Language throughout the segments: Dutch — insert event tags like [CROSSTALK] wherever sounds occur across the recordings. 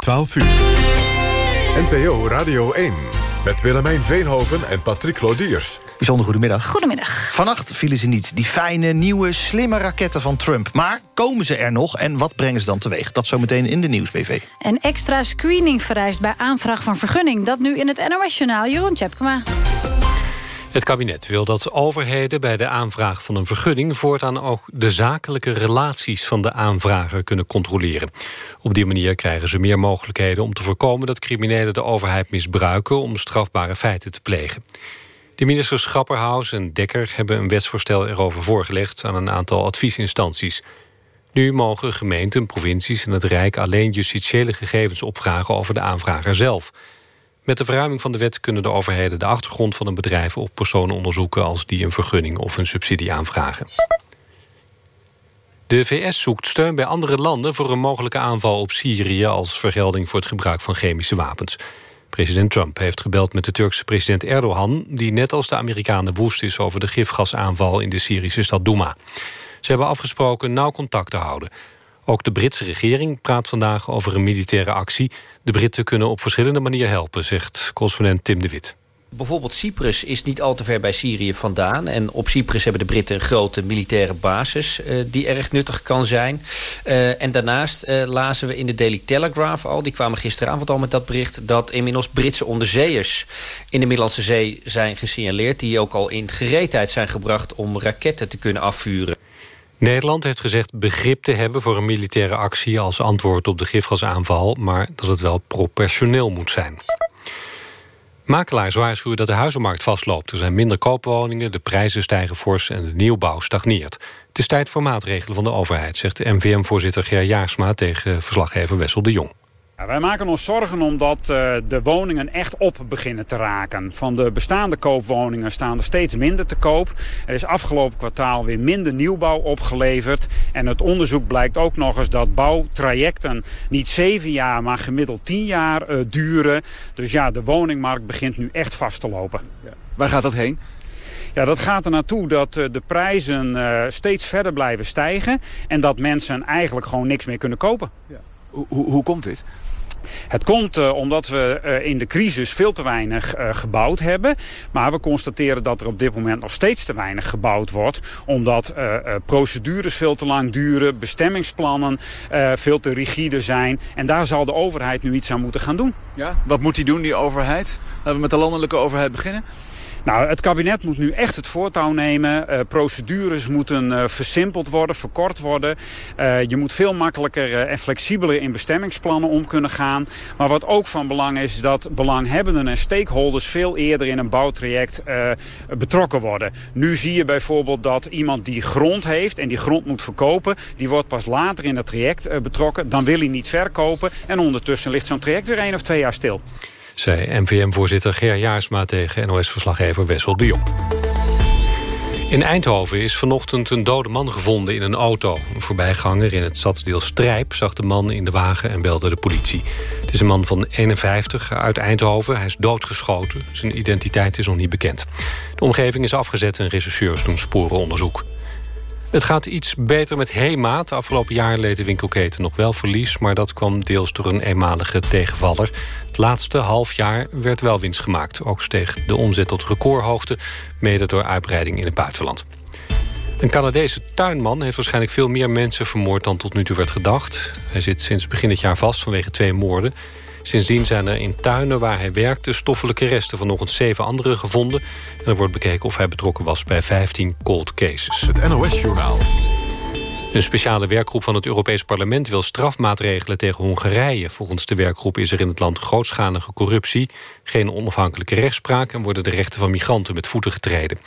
12 uur. NPO Radio 1. Met Willemijn Veenhoven en Patrick Lodiers. Bijzonder goedemiddag. Goedemiddag. Vannacht vielen ze niet, die fijne, nieuwe, slimme raketten van Trump. Maar komen ze er nog en wat brengen ze dan teweeg? Dat zometeen in de Nieuwsbv. Een extra screening vereist bij aanvraag van vergunning. Dat nu in het NOS-journaal. Jeroen Tjepkema. Het kabinet wil dat overheden bij de aanvraag van een vergunning... voortaan ook de zakelijke relaties van de aanvrager kunnen controleren. Op die manier krijgen ze meer mogelijkheden om te voorkomen... dat criminelen de overheid misbruiken om strafbare feiten te plegen. De ministers Grapperhaus en Dekker hebben een wetsvoorstel erover voorgelegd... aan een aantal adviesinstanties. Nu mogen gemeenten, provincies en het Rijk alleen justitiële gegevens opvragen over de aanvrager zelf... Met de verruiming van de wet kunnen de overheden de achtergrond van een bedrijf op personen onderzoeken als die een vergunning of een subsidie aanvragen. De VS zoekt steun bij andere landen voor een mogelijke aanval op Syrië als vergelding voor het gebruik van chemische wapens. President Trump heeft gebeld met de Turkse president Erdogan... die net als de Amerikanen woest is over de gifgasaanval in de Syrische stad Douma. Ze hebben afgesproken nauw contact te houden. Ook de Britse regering praat vandaag over een militaire actie. De Britten kunnen op verschillende manieren helpen, zegt correspondent Tim de Wit. Bijvoorbeeld Cyprus is niet al te ver bij Syrië vandaan. En op Cyprus hebben de Britten een grote militaire basis... Uh, die erg nuttig kan zijn. Uh, en daarnaast uh, lazen we in de Daily Telegraph al... die kwamen gisteravond al met dat bericht... dat inmiddels Britse onderzeeërs in de Middellandse Zee zijn gesignaleerd... die ook al in gereedheid zijn gebracht om raketten te kunnen afvuren. Nederland heeft gezegd begrip te hebben voor een militaire actie... als antwoord op de gifgasaanval, maar dat het wel proportioneel moet zijn. Makelaars waarschuwen dat de huizenmarkt vastloopt. Er zijn minder koopwoningen, de prijzen stijgen fors en de nieuwbouw stagneert. Het is tijd voor maatregelen van de overheid, zegt de MVM-voorzitter Ger Jaarsma... tegen verslaggever Wessel de Jong. Wij maken ons zorgen omdat uh, de woningen echt op beginnen te raken. Van de bestaande koopwoningen staan er steeds minder te koop. Er is afgelopen kwartaal weer minder nieuwbouw opgeleverd. En het onderzoek blijkt ook nog eens dat bouwtrajecten niet zeven jaar, maar gemiddeld tien jaar uh, duren. Dus ja, de woningmarkt begint nu echt vast te lopen. Ja. Waar gaat dat heen? Ja, dat gaat er naartoe dat uh, de prijzen steeds verder blijven stijgen. En dat mensen eigenlijk gewoon niks meer kunnen kopen. Ja. Hoe, hoe, hoe komt dit? Het komt uh, omdat we uh, in de crisis veel te weinig uh, gebouwd hebben. Maar we constateren dat er op dit moment nog steeds te weinig gebouwd wordt. Omdat procedures veel te lang duren, bestemmingsplannen veel te rigide zijn. En daar zal de overheid nu iets aan moeten gaan doen. Ja, wat moet die doen, die overheid? Laten we met de landelijke overheid beginnen. Nou, het kabinet moet nu echt het voortouw nemen. Uh, procedures moeten uh, versimpeld worden, verkort worden. Uh, je moet veel makkelijker en flexibeler in bestemmingsplannen om kunnen gaan. Maar wat ook van belang is, dat belanghebbenden en stakeholders veel eerder in een bouwtraject betrokken worden. Nu zie je bijvoorbeeld dat iemand die grond heeft en die grond moet verkopen, die wordt pas later in het traject betrokken. Dan wil hij niet verkopen en ondertussen ligt zo'n traject weer één of twee jaar stil zei NVM-voorzitter Ger Jaarsma tegen NOS-verslaggever Wessel de Jong. In Eindhoven is vanochtend een dode man gevonden in een auto. Een voorbijganger in het stadsdeel Strijp zag de man in de wagen en belde de politie. Het is een man van 51 uit Eindhoven. Hij is doodgeschoten. Zijn identiteit is nog niet bekend. De omgeving is afgezet en rechercheurs doen sporenonderzoek. Het gaat iets beter met Hema. Het afgelopen jaar leed de winkelketen nog wel verlies... maar dat kwam deels door een eenmalige tegenvaller. Het laatste half jaar werd wel winst gemaakt. Ook steeg de omzet tot recordhoogte... mede door uitbreiding in het buitenland. Een Canadese tuinman heeft waarschijnlijk veel meer mensen vermoord... dan tot nu toe werd gedacht. Hij zit sinds begin dit jaar vast vanwege twee moorden. Sindsdien zijn er in tuinen waar hij werkte stoffelijke resten van nog eens zeven anderen gevonden. En er wordt bekeken of hij betrokken was bij 15 cold cases. Het NOS-journaal. Een speciale werkgroep van het Europees Parlement wil strafmaatregelen tegen Hongarije. Volgens de werkgroep is er in het land grootschalige corruptie, geen onafhankelijke rechtspraak en worden de rechten van migranten met voeten getreden.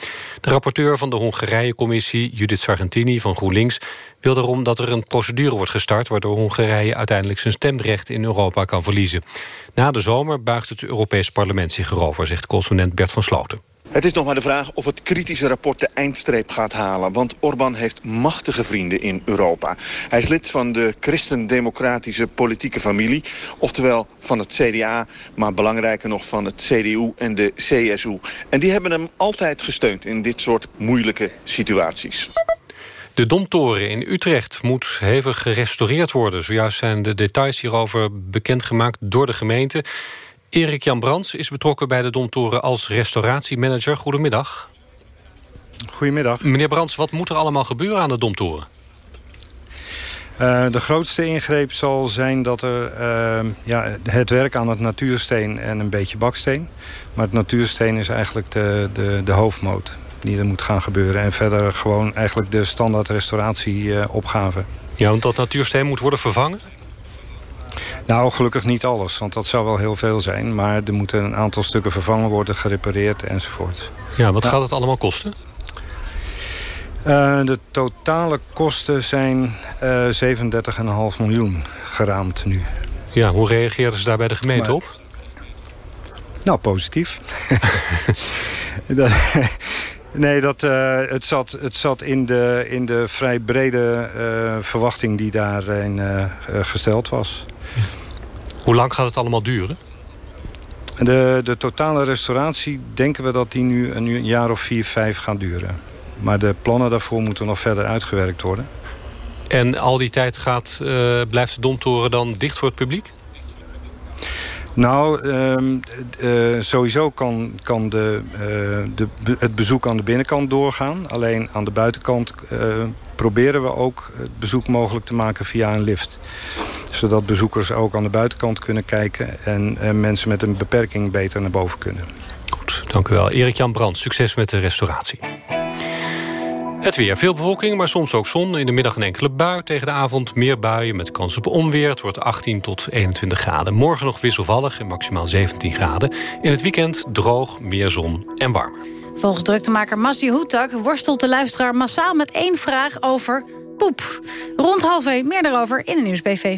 De rapporteur van de Hongarije-commissie, Judith Sargentini van GroenLinks, wil daarom dat er een procedure wordt gestart waardoor Hongarije uiteindelijk zijn stemrecht in Europa kan verliezen. Na de zomer buigt het Europees Parlement zich erover, zegt consulent Bert van Sloten. Het is nog maar de vraag of het kritische rapport de eindstreep gaat halen. Want Orbán heeft machtige vrienden in Europa. Hij is lid van de christendemocratische politieke familie. Oftewel van het CDA, maar belangrijker nog van het CDU en de CSU. En die hebben hem altijd gesteund in dit soort moeilijke situaties. De Domtoren in Utrecht moet hevig gerestaureerd worden. Zojuist zijn de details hierover bekendgemaakt door de gemeente. Erik Jan Brands is betrokken bij de Domtoren als restauratiemanager. Goedemiddag. Goedemiddag. Meneer Brands, wat moet er allemaal gebeuren aan de Domtoren? Uh, de grootste ingreep zal zijn dat er uh, ja, het werk aan het natuursteen en een beetje baksteen. Maar het natuursteen is eigenlijk de, de, de hoofdmoot die er moet gaan gebeuren. En verder gewoon eigenlijk de standaard restauratieopgave. Uh, ja, want dat natuursteen moet worden vervangen? Nou, gelukkig niet alles, want dat zou wel heel veel zijn. Maar er moeten een aantal stukken vervangen worden, gerepareerd enzovoort. Ja, wat gaat het allemaal kosten? Uh, de totale kosten zijn uh, 37,5 miljoen geraamd nu. Ja, hoe reageren ze daar bij de gemeente maar, op? Nou, positief. [LAUGHS] nee, dat, uh, het, zat, het zat in de, in de vrij brede verwachting die daarin gesteld was. Hoe lang gaat het allemaal duren? De, de totale restauratie denken we dat die nu een, een jaar of vier, vijf gaat duren. Maar de plannen daarvoor moeten nog verder uitgewerkt worden. En al die tijd gaat, uh, blijft de Domtoren dan dicht voor het publiek? Nou, uh, uh, sowieso kan, kan de, de, het bezoek aan de binnenkant doorgaan. Alleen aan de buitenkant proberen we ook het bezoek mogelijk te maken via een lift. Zodat bezoekers ook aan de buitenkant kunnen kijken... en mensen met een beperking beter naar boven kunnen. Goed, dank u wel. Erik-Jan Brand, succes met de restauratie. Het weer. Veel bewolking, maar soms ook zon. In de middag een enkele bui. Tegen de avond meer buien met kans op onweer. Het wordt 18 tot 21 graden. Morgen nog wisselvallig en maximaal 17 graden. In het weekend droog, meer zon en warmer. Volgens druktemaker Massi Hoetak worstelt de luisteraar massaal met één vraag over poep. Rond half één meer daarover in de Nieuwsbv.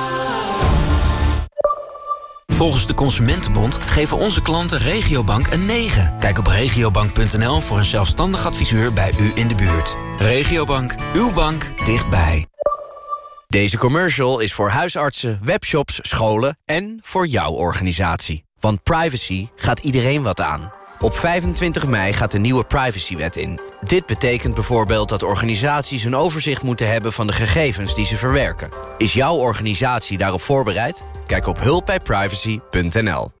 Volgens de Consumentenbond geven onze klanten Regiobank een 9. Kijk op regiobank.nl voor een zelfstandig adviseur bij u in de buurt. Regiobank, uw bank dichtbij. Deze commercial is voor huisartsen, webshops, scholen en voor jouw organisatie. Want privacy gaat iedereen wat aan. Op 25 mei gaat de nieuwe privacywet in. Dit betekent bijvoorbeeld dat organisaties een overzicht moeten hebben... van de gegevens die ze verwerken. Is jouw organisatie daarop voorbereid? Kijk op hulpbijprivacy.nl.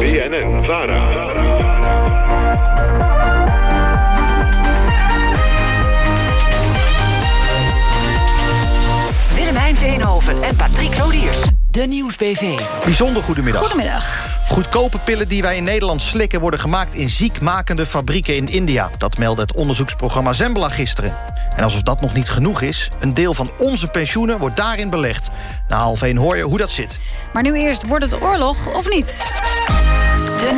BNN Vara. En Patrick Lodiers. De Nieuwsbv. Bijzonder goedemiddag. Goedemiddag. Goedkope pillen die wij in Nederland slikken... worden gemaakt in ziekmakende fabrieken in India. Dat meldde het onderzoeksprogramma Zembla gisteren. En alsof dat nog niet genoeg is... een deel van onze pensioenen wordt daarin belegd. Na half één hoor je hoe dat zit. Maar nu eerst, wordt het oorlog of niet? De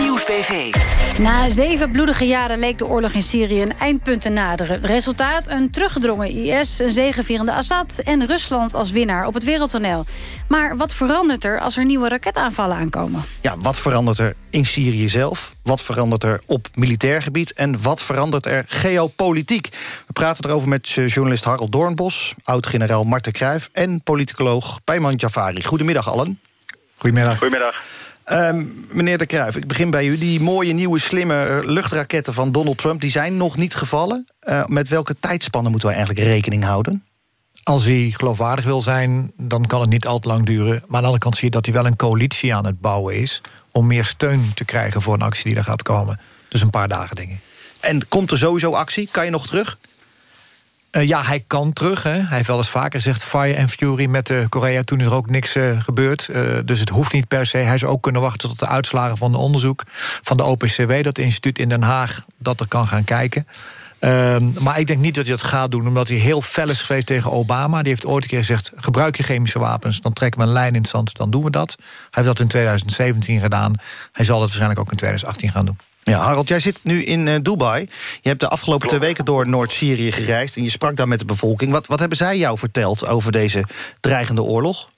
Na zeven bloedige jaren leek de oorlog in Syrië een eindpunt te naderen. Resultaat een teruggedrongen IS, een zegevierende Assad... en Rusland als winnaar op het wereldtoneel. Maar wat verandert er als er nieuwe raketaanvallen aankomen? Ja, wat verandert er in Syrië zelf? Wat verandert er op militair gebied? En wat verandert er geopolitiek? We praten erover met eh, journalist Harold Doornbos... oud-generaal Marten Kruijf en politicoloog Peyman Jafari. Goedemiddag allen. Goedemiddag. Goedemiddag. Ehm, meneer De Kruijf, ik begin bij u. Die mooie, nieuwe, slimme eh, luchtraketten van Donald Trump... die zijn nog niet gevallen. Uh, met welke tijdspannen moeten wij eigenlijk rekening houden? Als hij geloofwaardig wil zijn, dan kan het niet al te lang duren. Maar aan de andere kant zie je dat hij wel een coalitie aan het bouwen is... om meer steun te krijgen voor een actie die er gaat komen. Dus een paar dagen, denk ik. En komt er sowieso actie? Kan je nog terug? Uh, ja, hij kan terug. Hè. Hij heeft wel eens vaker gezegd fire and fury met uh, Korea. Toen is er ook niks uh, gebeurd. dus het hoeft niet per se. Hij zou ook kunnen wachten tot de uitslagen van de onderzoek... van de OPCW, dat instituut in Den Haag, dat er kan gaan kijken. Ehm, maar ik denk niet dat hij dat gaat doen... omdat hij heel fel is geweest tegen Obama. Die heeft ooit een keer gezegd... gebruik je chemische wapens, dan trekken we een lijn in het zand... dan doen we dat. Hij heeft dat in 2017 gedaan. Hij zal dat waarschijnlijk ook in 2018 gaan doen. Ja, Harold, jij zit nu in uh, Dubai. Je hebt de afgelopen twee weken door Noord-Syrië gereisd... en je sprak daar met de bevolking. Wat, wat hebben zij jou verteld over deze dreigende oorlog?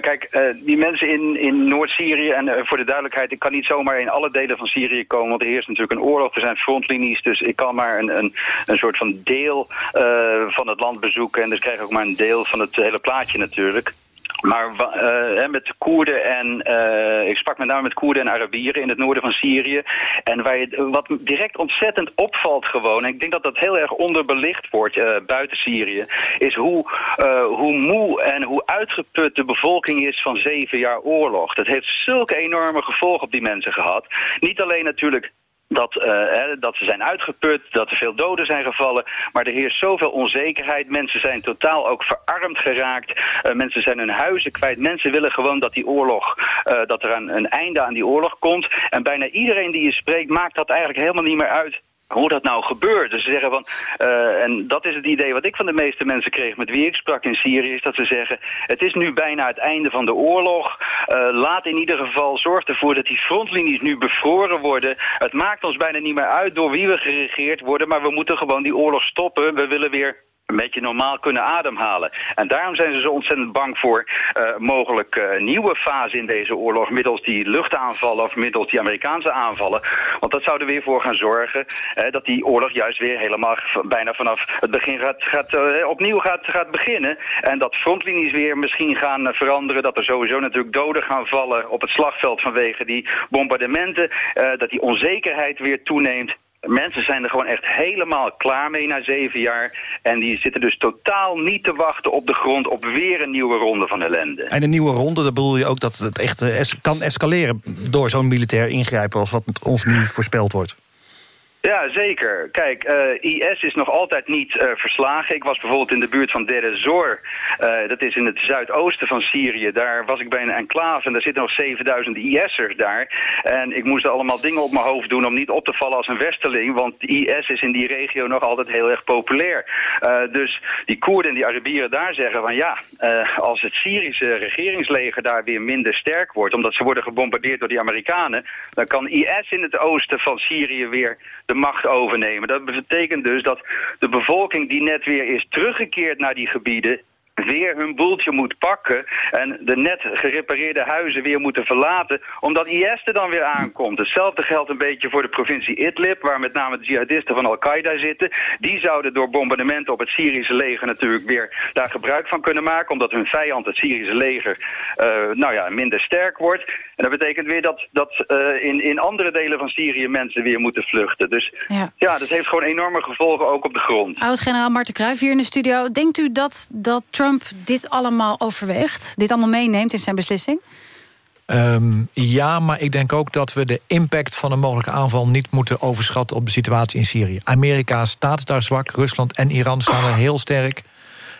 Kijk, uh, die mensen in, in Noord-Syrië, en uh, voor de duidelijkheid... ik kan niet zomaar in alle delen van Syrië komen... want er heerst natuurlijk een oorlog, er zijn frontlinies... dus ik kan maar een, een, een soort van deel van het land bezoeken... en dus krijg ik ook maar een deel van het hele plaatje natuurlijk... Maar uh, met Koerden en uh, ik sprak met name met Koerden en Arabieren in het noorden van Syrië. En waar wat direct ontzettend opvalt gewoon, en ik denk dat dat heel erg onderbelicht wordt uh, buiten Syrië, is hoe, hoe moe en hoe uitgeput de bevolking is van zeven jaar oorlog. Dat heeft zulke enorme gevolgen op die mensen gehad. Niet alleen natuurlijk dat, uh, hè, dat ze zijn uitgeput, dat er veel doden zijn gevallen. Maar er heerst zoveel onzekerheid. Mensen zijn totaal ook verarmd geraakt. Uh, mensen zijn hun huizen kwijt. Mensen willen gewoon dat die oorlog, uh, dat er een, een einde aan die oorlog komt. En bijna iedereen die je spreekt maakt dat eigenlijk helemaal niet meer uit hoe dat nou gebeurt. Dus ze zeggen van, uh, en dat is het idee wat ik van de meeste mensen kreeg met wie ik sprak in Syrië, is dat ze zeggen, het is nu bijna het einde van de oorlog. Uh, laat in ieder geval, zorg ervoor dat die frontlinies nu bevroren worden. Het maakt ons bijna niet meer uit door wie we geregeerd worden, maar we moeten gewoon die oorlog stoppen. We willen weer een beetje normaal kunnen ademhalen. En daarom zijn ze zo ontzettend bang voor uh, mogelijk uh, nieuwe fase in deze oorlog... middels die luchtaanvallen of middels die Amerikaanse aanvallen. Want dat zou er weer voor gaan zorgen uh, dat die oorlog juist weer helemaal bijna vanaf het begin gaat, gaat opnieuw gaat, gaat beginnen. En dat frontlinies weer misschien gaan veranderen. Dat er sowieso natuurlijk doden gaan vallen op het slagveld vanwege die bombardementen. dat die onzekerheid weer toeneemt. Mensen zijn er gewoon echt helemaal klaar mee na zeven jaar. En die zitten dus totaal niet te wachten op de grond... op weer een nieuwe ronde van ellende. En een nieuwe ronde, dat bedoel je ook dat het echt es kan escaleren... door zo'n militair ingrijpen als wat ons nu voorspeld wordt? Ja, zeker. Kijk, uh, IS is nog altijd niet uh, verslagen. Ik was bijvoorbeeld in de buurt van Deir ez-Zor. Uh, dat is in het zuidoosten van Syrië. Daar was ik bij een enclave en daar zitten nog 7000 IS'ers daar. En ik moest allemaal dingen op mijn hoofd doen om niet op te vallen als een westerling. Want IS is in die regio nog altijd heel erg populair. dus die Koerden en die Arabieren daar zeggen van ja, als het Syrische regeringsleger daar weer minder sterk wordt... omdat ze worden gebombardeerd door die Amerikanen... dan kan IS in het oosten van Syrië weer de macht overnemen. Dat betekent dus dat de bevolking die net weer is teruggekeerd naar die gebieden weer hun boeltje moet pakken en de net gerepareerde huizen weer moeten verlaten, omdat IS er dan weer aankomt. Hetzelfde geldt een beetje voor de provincie Idlib, waar met name de jihadisten van Al-Qaeda zitten. Die zouden door bombardementen op het Syrische leger natuurlijk weer daar gebruik van kunnen maken, omdat hun vijand, het Syrische leger, uh, nou ja, minder sterk wordt. En dat betekent weer dat, dat uh, in, in andere delen van Syrië mensen weer moeten vluchten. Dus ja. ja, dat heeft gewoon enorme gevolgen ook op de grond. Oud-generaal Marten Kruijf hier in de studio. Denkt u dat, dat Trump dit allemaal overweegt? Dit allemaal meeneemt in zijn beslissing? Um, ja, maar ik denk ook dat we de impact van een mogelijke aanval... niet moeten overschatten op de situatie in Syrië. Amerika staat daar zwak, Rusland en Iran staan er heel sterk.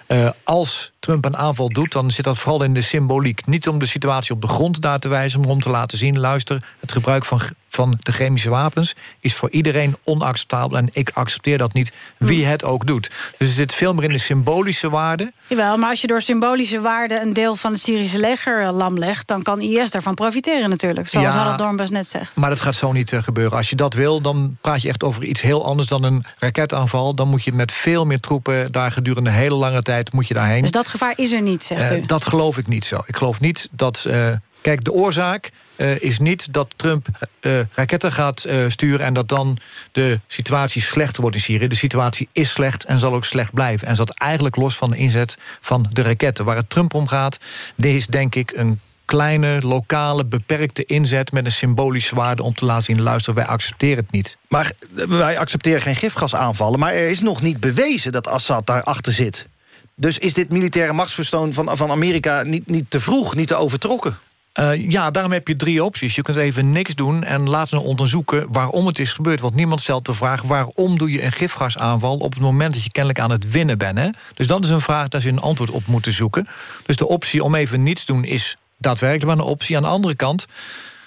Uh, als Trump een aanval doet, dan zit dat vooral in de symboliek. Niet om de situatie op de grond daar te wijzen... maar om te laten zien, luister, het gebruik van, van de chemische wapens... is voor iedereen onacceptabel en ik accepteer dat niet, wie het ook doet. Dus er zit veel meer in de symbolische waarde. Jawel, maar als je door symbolische waarde... een deel van het Syrische leger lam legt... dan kan IS daarvan profiteren natuurlijk, zoals ja, Harold Dornbus net zegt. Maar dat gaat zo niet uh, gebeuren. Als je dat wil, dan praat je echt over iets heel anders... dan een raketaanval. Dan moet je met veel meer troepen daar gedurende een hele lange tijd... moet je daarheen. Dus dat gevaar is er niet, zegt u? Uh, dat geloof ik niet zo. Ik geloof niet dat... Uh, kijk, de oorzaak uh, is niet dat Trump uh, raketten gaat uh, sturen... en dat dan de situatie slechter wordt in Syrië. De situatie is slecht en zal ook slecht blijven. En zat eigenlijk los van de inzet van de raketten. Waar het Trump om gaat, dit is denk ik een kleine, lokale, beperkte inzet... met een symbolisch waarde om te laten zien... luister, wij accepteren het niet. Maar eh, wij accepteren geen gifgasaanvallen... maar er is nog niet bewezen dat Assad daarachter zit. Dus is dit militaire machtsverstoon van, van Amerika niet, niet te vroeg, niet te overtrokken? Uh, ja, daarom heb je drie opties. Je kunt even niks doen en laten we onderzoeken waarom het is gebeurd. Want niemand stelt de vraag waarom doe je een gifgasaanval... op het moment dat je kennelijk aan het winnen bent. Hè? Dus dat is een vraag daar ze een antwoord op moeten zoeken. Dus de optie om even niets doen is daadwerkelijk wel een optie. Aan de andere kant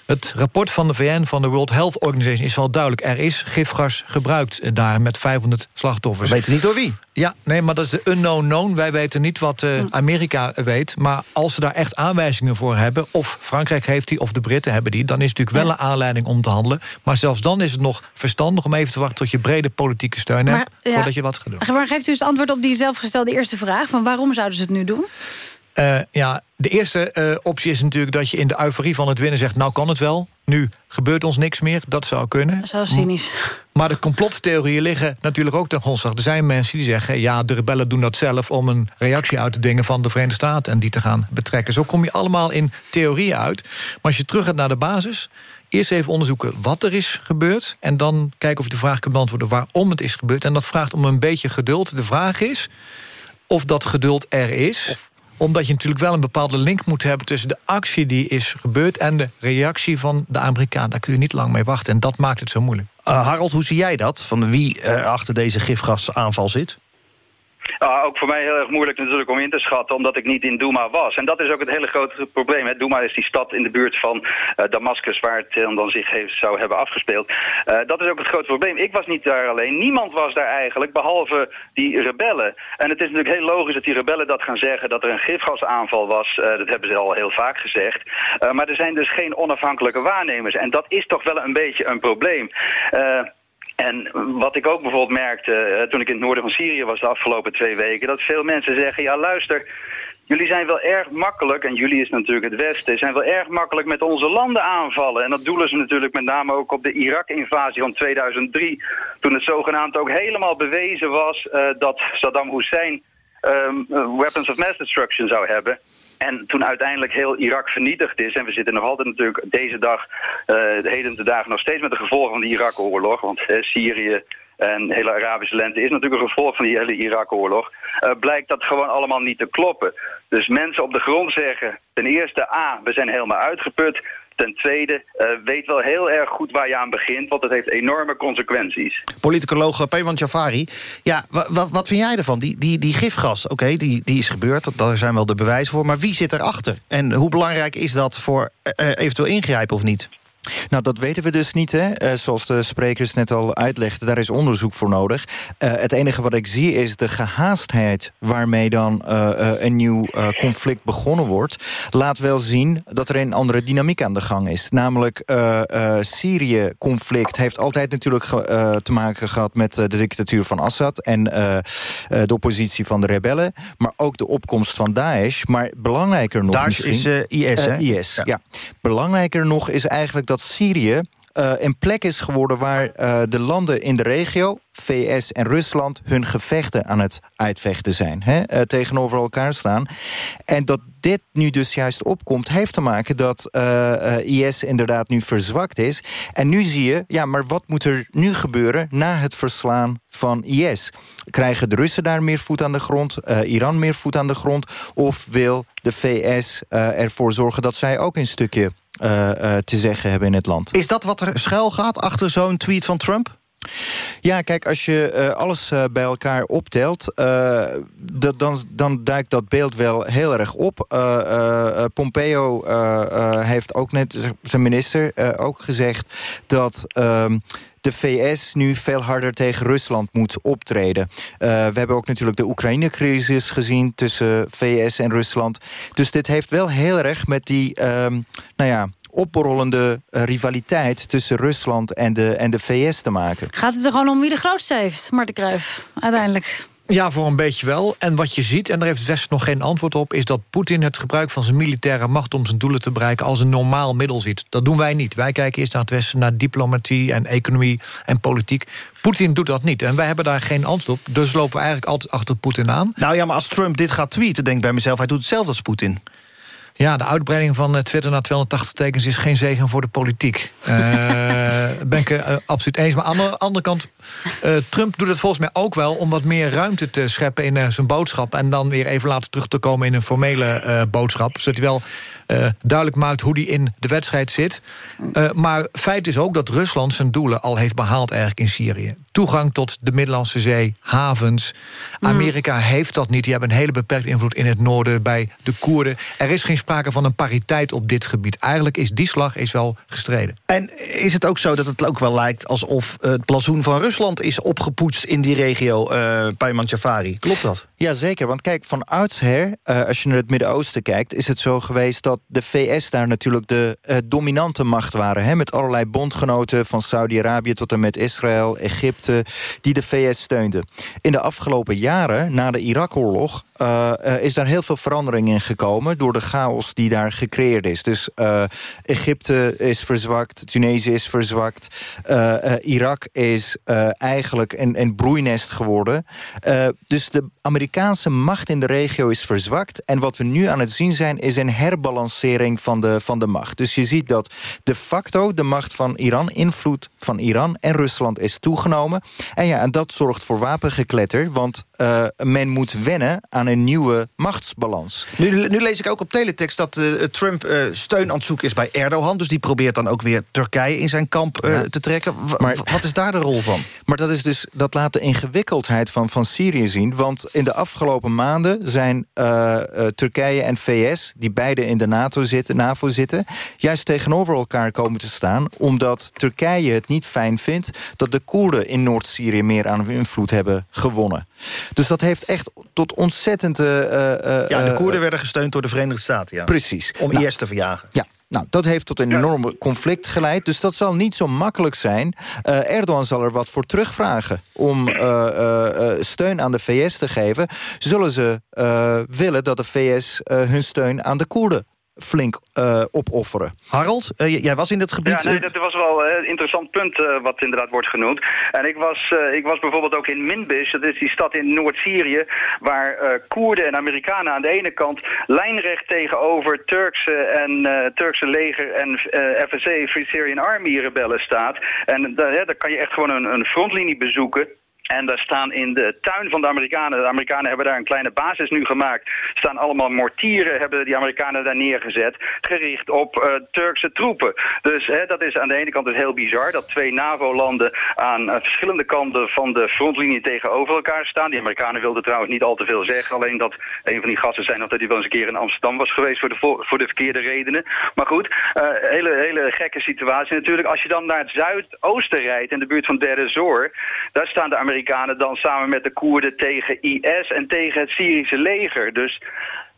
het rapport van de VN, van de World Health Organization... is wel duidelijk. Er is gifgas gebruikt eh, daar met 500 slachtoffers. We weten niet door wie. Ja, nee, maar dat is de unknown known. Wij weten niet wat uh, Amerika weet. Maar als ze daar echt aanwijzingen voor hebben... of Frankrijk heeft die, of de Britten hebben die... dan is het natuurlijk wel een aanleiding om te handelen. Maar zelfs dan is het nog verstandig om even te wachten... tot je brede politieke steun hebt, voordat je wat gaat doen. Maar geeft u het antwoord op die zelfgestelde eerste vraag... van waarom zouden ze het nu doen? Uh, ja, de eerste uh, optie is natuurlijk dat je in de euforie van het winnen zegt... nou kan het wel, nu gebeurt ons niks meer, dat zou kunnen. Dat zou cynisch. Maar de complottheorieën liggen natuurlijk ook ten grondslag. Er zijn mensen die zeggen, ja, de rebellen doen dat zelf... om een reactie uit te dingen van de Verenigde Staten... en die te gaan betrekken. Zo kom je allemaal in theorieën uit. Maar als je terug gaat naar de basis... Eerst even onderzoeken wat er is gebeurd... en dan kijken of je de vraag kunt beantwoorden waarom het is gebeurd. En dat vraagt om een beetje geduld. De vraag is of dat geduld er is omdat je natuurlijk wel een bepaalde link moet hebben... tussen de actie die is gebeurd en de reactie van de Amerikaan. Daar kun je niet lang mee wachten en dat maakt het zo moeilijk. Uh, Harold, hoe zie jij dat? Van wie er achter deze gifgasaanval zit? Ook voor mij heel erg moeilijk natuurlijk om in te schatten, omdat ik niet in Douma was. En dat is ook het hele grote probleem. Hè. Douma is die stad in de buurt van uh, Damascus waar het uh, dan zich heeft, zou hebben afgespeeld. Uh, dat is ook het grote probleem. Ik was niet daar alleen. Niemand was daar eigenlijk, behalve die rebellen. En het is natuurlijk heel logisch dat die rebellen dat gaan zeggen, dat er een gifgasaanval was. dat hebben ze al heel vaak gezegd. maar er zijn dus geen onafhankelijke waarnemers. En dat is toch wel een beetje een probleem. En wat ik ook bijvoorbeeld merkte eh, toen ik in het noorden van Syrië was de afgelopen twee weken... dat veel mensen zeggen, ja luister, jullie zijn wel erg makkelijk... en jullie is natuurlijk het Westen, zijn wel erg makkelijk met onze landen aanvallen. En dat doelen ze natuurlijk met name ook op de Irak-invasie van 2003... toen het zogenaamd ook helemaal bewezen was uh, dat Saddam Hussein... Um, weapons of mass destruction zou hebben... En toen uiteindelijk heel Irak vernietigd is... en we zitten nog altijd natuurlijk deze dag, uh, de heden de dagen nog steeds met de gevolgen van de Irak-oorlog. Want uh, Syrië en de hele Arabische lente is natuurlijk een gevolg van die hele Irak-oorlog. Uh, blijkt dat gewoon allemaal niet te kloppen. Dus mensen op de grond zeggen, ten eerste A, we zijn helemaal uitgeput. Ten tweede, uh, weet wel heel erg goed waar je aan begint... want het heeft enorme consequenties. Politicoloog Peyman Jafari, ja, wat vind jij ervan? Die, die, die gifgas, oké, die, die is gebeurd, daar zijn wel de bewijzen voor... maar wie zit erachter? En hoe belangrijk is dat voor uh, eventueel ingrijpen of niet? Nou, dat weten we dus niet, hè. Uh, zoals de sprekers net al uitlegden, daar is onderzoek voor nodig. Uh, het enige wat ik zie is de gehaastheid... waarmee dan uh, een nieuw conflict begonnen wordt... laat wel zien dat er een andere dynamiek aan de gang is. Namelijk, Syrië-conflict heeft altijd natuurlijk te maken gehad... met de dictatuur van Assad en de oppositie van de rebellen... maar ook de opkomst van Daesh. Maar belangrijker nog Daesh misschien... is IS, hè? IS, ja. ja. Belangrijker nog is eigenlijk dat dat Syrië uh, een plek is geworden waar uh, de landen in de regio, VS en Rusland, hun gevechten aan het uitvechten zijn. Hè, uh, tegenover elkaar staan. En dat dit nu dus juist opkomt, heeft te maken dat IS inderdaad nu verzwakt is. En nu zie je, ja, maar wat moet er nu gebeuren na het verslaan van IS? Krijgen de Russen daar meer voet aan de grond? Iran meer voet aan de grond? Of wil de VS ervoor zorgen dat zij ook een stukje uh, uh, te zeggen hebben in het land. Is dat wat er schuil gaat achter zo'n tweet van Trump? Ja, kijk, als je uh, alles uh, bij elkaar optelt... Uh, dan, dan duikt dat beeld wel heel erg op. Pompeo heeft ook net, zijn minister, ook gezegd... dat ehm, de VS nu veel harder tegen Rusland moet optreden. Uh, we hebben ook natuurlijk de Oekraïne-crisis gezien tussen VS en Rusland. Dus dit heeft wel heel erg met die, um, nou ja, opborrelende rivaliteit tussen Rusland en de, en de VS te maken. Gaat het er gewoon om wie de grootste heeft, Marten Kruijf, uiteindelijk? Ja, voor een beetje wel. En wat je ziet, en daar heeft het Westen nog geen antwoord op... is dat Poetin het gebruik van zijn militaire macht... om zijn doelen te bereiken als een normaal middel ziet. Dat doen wij niet. Wij kijken eerst naar het Westen, naar diplomatie en economie en politiek. Poetin doet dat niet. En wij hebben daar geen antwoord op. Dus lopen we eigenlijk altijd achter Poetin aan. Nou ja, maar als Trump dit gaat tweeten, denk ik bij mezelf... hij doet hetzelfde als Poetin. Ja, de uitbreiding van Twitter naar 280 tekens is geen zegen voor de politiek. Uh, [LAUGHS] ben ik uh, absoluut eens. Maar aan de andere kant, uh, Trump doet het volgens mij ook wel... om wat meer ruimte te scheppen in zijn boodschap... en dan weer even laten terug te komen in een formele boodschap. Zodat hij wel uh, duidelijk maakt hoe die in de wedstrijd zit. Uh, maar feit is ook dat Rusland zijn doelen al heeft behaald eigenlijk in Syrië. Toegang tot de Middellandse Zee, havens. Mm. Amerika heeft dat niet. Die hebben een hele beperkte invloed in het noorden bij de Koerden. Er is geen sprake van een pariteit op dit gebied. Eigenlijk is die slag is wel gestreden. En is het ook zo dat het ook wel lijkt alsof het blazoen van Rusland is opgepoetst in die regio, uh, Payman Jafari? Klopt dat? Ja, zeker. Want kijk, van oudsher, uh, als je naar het Midden-Oosten kijkt... is het zo geweest dat de VS daar natuurlijk de uh, dominante macht waren. Hè, met allerlei bondgenoten van Saudi-Arabië tot en met Israël, Egypte... die de VS steunden. In de afgelopen jaren, na de Irak-oorlog... Uh, uh, is daar heel veel verandering in gekomen... door de chaos die daar gecreëerd is. Dus uh, Egypte is verzwakt, Tunesië is verzwakt... Irak is eigenlijk een, een broeinest geworden. dus de Amerikaanse macht in de regio is verzwakt. En wat we nu aan het zien zijn... is een herbalancering van de, van de macht. Dus je ziet dat de facto de macht van Iran... invloed van Iran en Rusland is toegenomen. En ja, en dat zorgt voor wapengekletter... want men moet wennen aan een nieuwe machtsbalans. Nu, nu lees ik ook op teletext dat uh, Trump uh, steun aan het zoeken is bij Erdogan. Dus die probeert dan ook weer Turkije in zijn kamp uh, ja. te trekken. W maar, wat is daar de rol van? Maar dat, is dus, dat laat de ingewikkeldheid van, van Syrië zien. Want in de afgelopen maanden zijn Turkije en VS... die beide in de NATO zitten, NAVO zitten... juist tegenover elkaar komen te staan... omdat Turkije het niet fijn vindt... dat de Koerden in Noord-Syrië meer aan invloed hebben gewonnen. Dus dat heeft echt tot ontzettend ontzettend... Uh, ja, de Koerden werden gesteund door de Verenigde Staten. Ja. Precies. Om nou, IS te verjagen. Ja, nou, dat heeft tot een enorme conflict geleid. Dus dat zal niet zo makkelijk zijn. Uh, Erdogan zal er wat voor terugvragen om uh, uh, steun aan de VS te geven. Zullen ze willen dat de VS hun steun aan de Koerden flink uh, opofferen. Harold, uh, jij was in het gebied... Ja, nee, dat was wel een interessant punt uh, wat inderdaad wordt genoemd. En ik was, ik was bijvoorbeeld ook in Minbish, dat is die stad in Noord-Syrië... waar Koerden en Amerikanen aan de ene kant lijnrecht tegenover Turkse, en, Turkse leger en FSA, Free Syrian Army rebellen staat. En daar kan je echt gewoon een, een frontlinie bezoeken... En daar staan in de tuin van de Amerikanen, de Amerikanen hebben daar een kleine basis nu gemaakt, staan allemaal mortieren, hebben die Amerikanen daar neergezet, gericht op uh, Turkse troepen. Dus hè, dat is aan de ene kant dus heel bizar, dat twee NAVO-landen aan uh, verschillende kanten van de frontlinie tegenover elkaar staan. Die Amerikanen wilden trouwens niet al te veel zeggen, alleen dat een van die gasten zijn dat hij wel eens een keer in Amsterdam was geweest voor de, voor de verkeerde redenen. Maar goed, uh, hele, hele gekke situatie natuurlijk. Als je dan naar het zuidoosten rijdt, in de buurt van Deir ez-Zor, daar staan de Amerikanen Amerikanen dan samen met de Koerden tegen IS en tegen het Syrische leger. Dus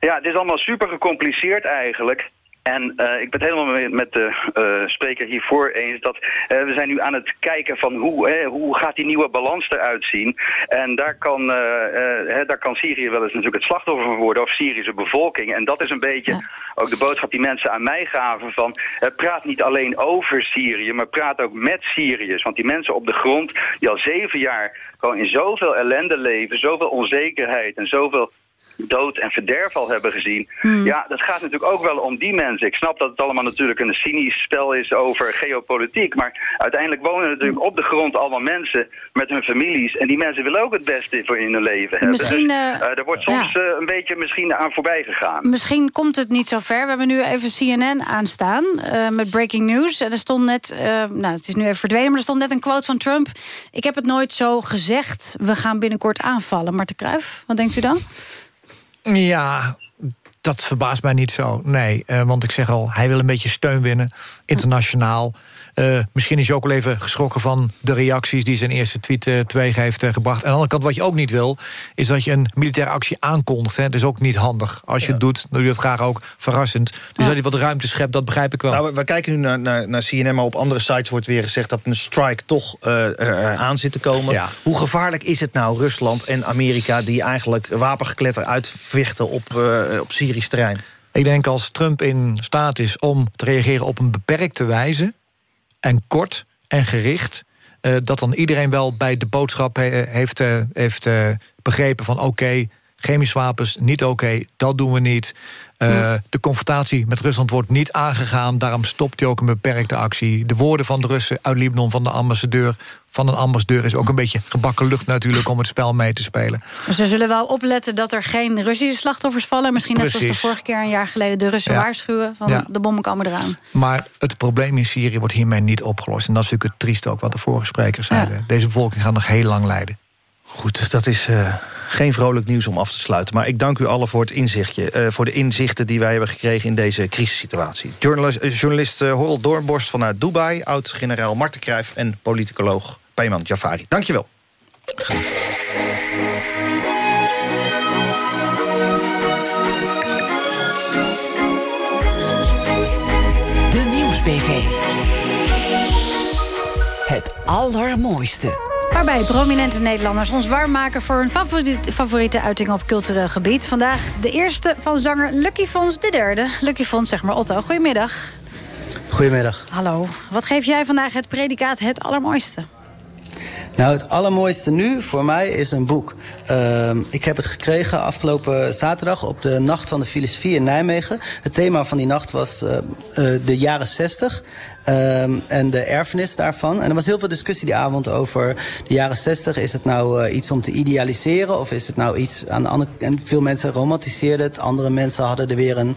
ja, het is allemaal super gecompliceerd eigenlijk. En uh, ik ben het helemaal met de uh, spreker hiervoor eens dat uh, we zijn nu aan het kijken van hoe, hoe gaat die nieuwe balans eruit zien. En daar kan, daar kan Syrië wel eens natuurlijk het slachtoffer van worden, of Syrische bevolking. En dat is een beetje ja. ook de boodschap die mensen aan mij gaven van praat niet alleen over Syrië, maar praat ook met Syriërs. Want die mensen op de grond die al zeven jaar gewoon in zoveel ellende leven, zoveel onzekerheid en zoveel dood en verderf al hebben gezien. Hmm. Ja, dat gaat natuurlijk ook wel om die mensen. Ik snap dat het allemaal natuurlijk een cynisch spel is over geopolitiek. Maar uiteindelijk wonen natuurlijk op de grond allemaal mensen met hun families. En die mensen willen ook het beste voor in hun leven hebben. Misschien, dus, uh, er wordt soms ja. uh, een beetje misschien aan voorbij gegaan. Misschien komt het niet zo ver. We hebben nu even CNN aanstaan uh, met breaking news. En er stond net, nou het is nu even verdwenen... maar er stond net een quote van Trump. Ik heb het nooit zo gezegd. We gaan binnenkort aanvallen. Marten Kruijf, wat denkt u dan? Ja, dat verbaast mij niet zo. Nee, uh, want ik zeg al, hij wil een beetje steun winnen. Internationaal. Uh, misschien is hij ook al even geschrokken van de reacties... die zijn eerste tweet uh, teweeg heeft uh, gebracht. En aan de andere kant, wat je ook niet wil... is dat je een militaire actie aankondigt. Hè. Dat is ook niet handig. Als je ja. het doet, dan doe je het graag ook verrassend. Dus dat hij wat ruimte schept, dat begrijp ik wel. Nou, we, we kijken nu naar, naar, naar, CNN... maar op andere sites wordt weer gezegd... dat een strike toch aan zit te komen. Ja. Hoe gevaarlijk is het nou, Rusland en Amerika... die eigenlijk wapengekletter uitvechten op, op Syrisch terrein? Ik denk als Trump in staat is om te reageren op een beperkte wijze en kort en gericht... Uh, dat dan iedereen wel bij de boodschap he heeft, uh, heeft begrepen van... oké, chemische wapens, niet oké, dat doen we niet. Uh, de confrontatie met Rusland wordt niet aangegaan. Daarom stopt hij ook een beperkte actie. De woorden van de Russen uit Libanon van de ambassadeur... van een ambassadeur is ook een beetje gebakken lucht natuurlijk... om het spel mee te spelen. Ze zullen wel opletten dat er geen Russische slachtoffers vallen. Misschien net zoals de vorige keer een jaar geleden... de Russen waarschuwen van ja. de bommen komen eraan. Maar het probleem in Syrië wordt hiermee niet opgelost. En dat is natuurlijk het trieste ook wat de vorige sprekers zeiden. Deze bevolking gaat nog heel lang lijden. Goed, dat is... Uh geen vrolijk nieuws om af te sluiten. Maar ik dank u allen voor, het inzichtje, uh, voor de inzichten die wij hebben gekregen... in deze crisissituatie. Journalist, uh, journalist uh, Horrel Doornborst vanuit Dubai... oud-generaal Marten Kruijf en politicoloog Peyman Jafari. Dank je wel. De Nieuwsbv. Het allermooiste. Waarbij prominente Nederlanders ons warm maken... voor hun favoriete, favoriete uiting op cultureel gebied. Vandaag de eerste van zanger Lucky Fons de derde. Lucky Fons, zeg maar Otto. Goedemiddag. Goedemiddag. Hallo. Wat geef jij vandaag het predicaat het allermooiste? Nou, het allermooiste nu voor mij is een boek. Uh, ik heb het gekregen afgelopen zaterdag op de Nacht van de Filosofie in Nijmegen. Het thema van die nacht was uh, uh, de jaren 60. Um, en de erfenis daarvan. En er was heel veel discussie die avond over de jaren 60. Is het nou uh, iets om te idealiseren? Of is het nou iets aan de andere En veel mensen romantiseerden het. Andere mensen hadden er weer een,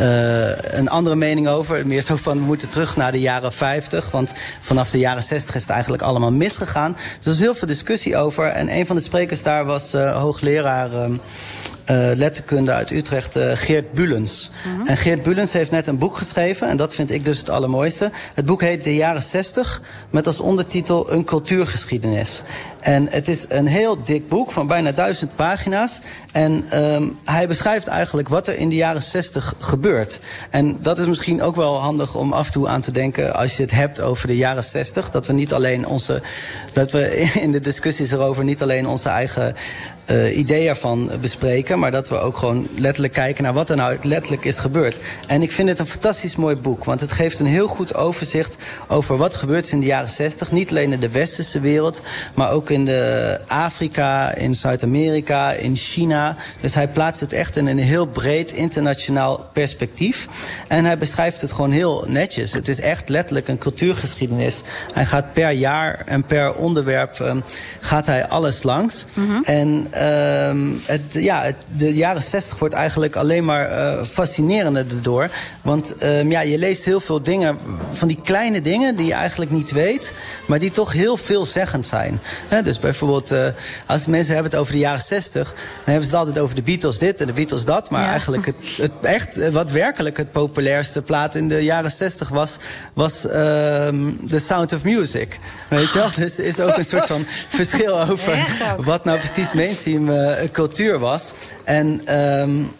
uh, een andere mening over. Meer zo van, we moeten terug naar de jaren 50. Want vanaf de jaren 60 is het eigenlijk allemaal misgegaan. Dus er was heel veel discussie over. En een van de sprekers daar was uh, hoogleraar... Uh, letterkunde uit Utrecht, uh, Geert Bulens. -huh. En Geert Bulens heeft net een boek geschreven... en dat vind ik dus het allermooiste. Het boek heet De jaren 60, met als ondertitel Een cultuurgeschiedenis. En het is een heel dik boek van bijna duizend pagina's. En um, hij beschrijft eigenlijk wat er in de jaren 60 gebeurt. En dat is misschien ook wel handig om af en toe aan te denken... als je het hebt over de jaren 60. Dat we niet alleen onze... dat we [LAUGHS] in de discussies erover niet alleen onze eigen uh, idee ervan bespreken... maar dat we ook gewoon letterlijk kijken naar wat er nou letterlijk is gebeurd. En ik vind het een fantastisch mooi boek. Want het geeft een heel goed overzicht over wat gebeurd is in de jaren 60. Niet alleen in de westerse wereld, maar ook in de Afrika, in Zuid-Amerika, in China. Dus hij plaatst het echt in een heel breed internationaal perspectief. En hij beschrijft het gewoon heel netjes. Het is echt letterlijk een cultuurgeschiedenis. Hij gaat per jaar en per onderwerp um, gaat hij alles langs. Mm -hmm. En um, het, ja, het, de jaren 60 wordt eigenlijk alleen maar uh, fascinerender erdoor. Want um, ja, je leest heel veel dingen, van die kleine dingen die je eigenlijk niet weet... maar die toch heel veelzeggend zijn. He, dus bijvoorbeeld, uh, als mensen hebben het over de jaren 60... dan hebben ze het altijd over de Beatles dit en de Beatles dat. Maar ja. eigenlijk het, het echt, wat werkelijk het populairste plaat in de jaren 60 was... was um, The Sound of Music. Weet je wel? [LAUGHS] Dus er is ook een soort van verschil [LAUGHS] over wat nou precies mainstream uh, cultuur was. En... Um,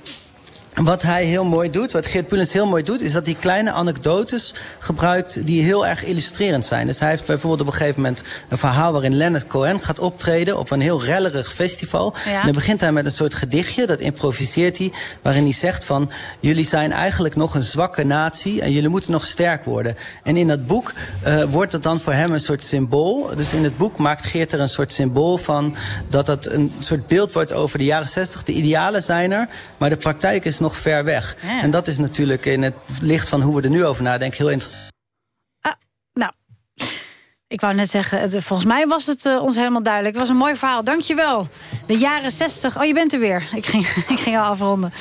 wat hij heel mooi doet, wat Geert Pulens heel mooi doet... is dat hij kleine anekdotes gebruikt die heel erg illustrerend zijn. Dus hij heeft bijvoorbeeld op een gegeven moment een verhaal... waarin Leonard Cohen gaat optreden op een heel rellerig festival. Ja. En dan begint hij met een soort gedichtje, dat improviseert hij... waarin hij zegt van, jullie zijn eigenlijk nog een zwakke natie... en jullie moeten nog sterk worden. En in dat boek uh, wordt dat dan voor hem een soort symbool. Dus in het boek maakt Geert er een soort symbool van... dat dat een soort beeld wordt over de jaren 60. De idealen zijn er, maar de praktijk is nog ver weg. Ja. En dat is natuurlijk in het licht van hoe we er nu over nadenken heel interessant. Ah, nou, ik wou net zeggen, het, volgens mij was het uh, ons helemaal duidelijk. Het was een mooi verhaal, dankjewel. De jaren 60, oh je bent er weer. [LAUGHS] Ik ging, ik ging al afronden.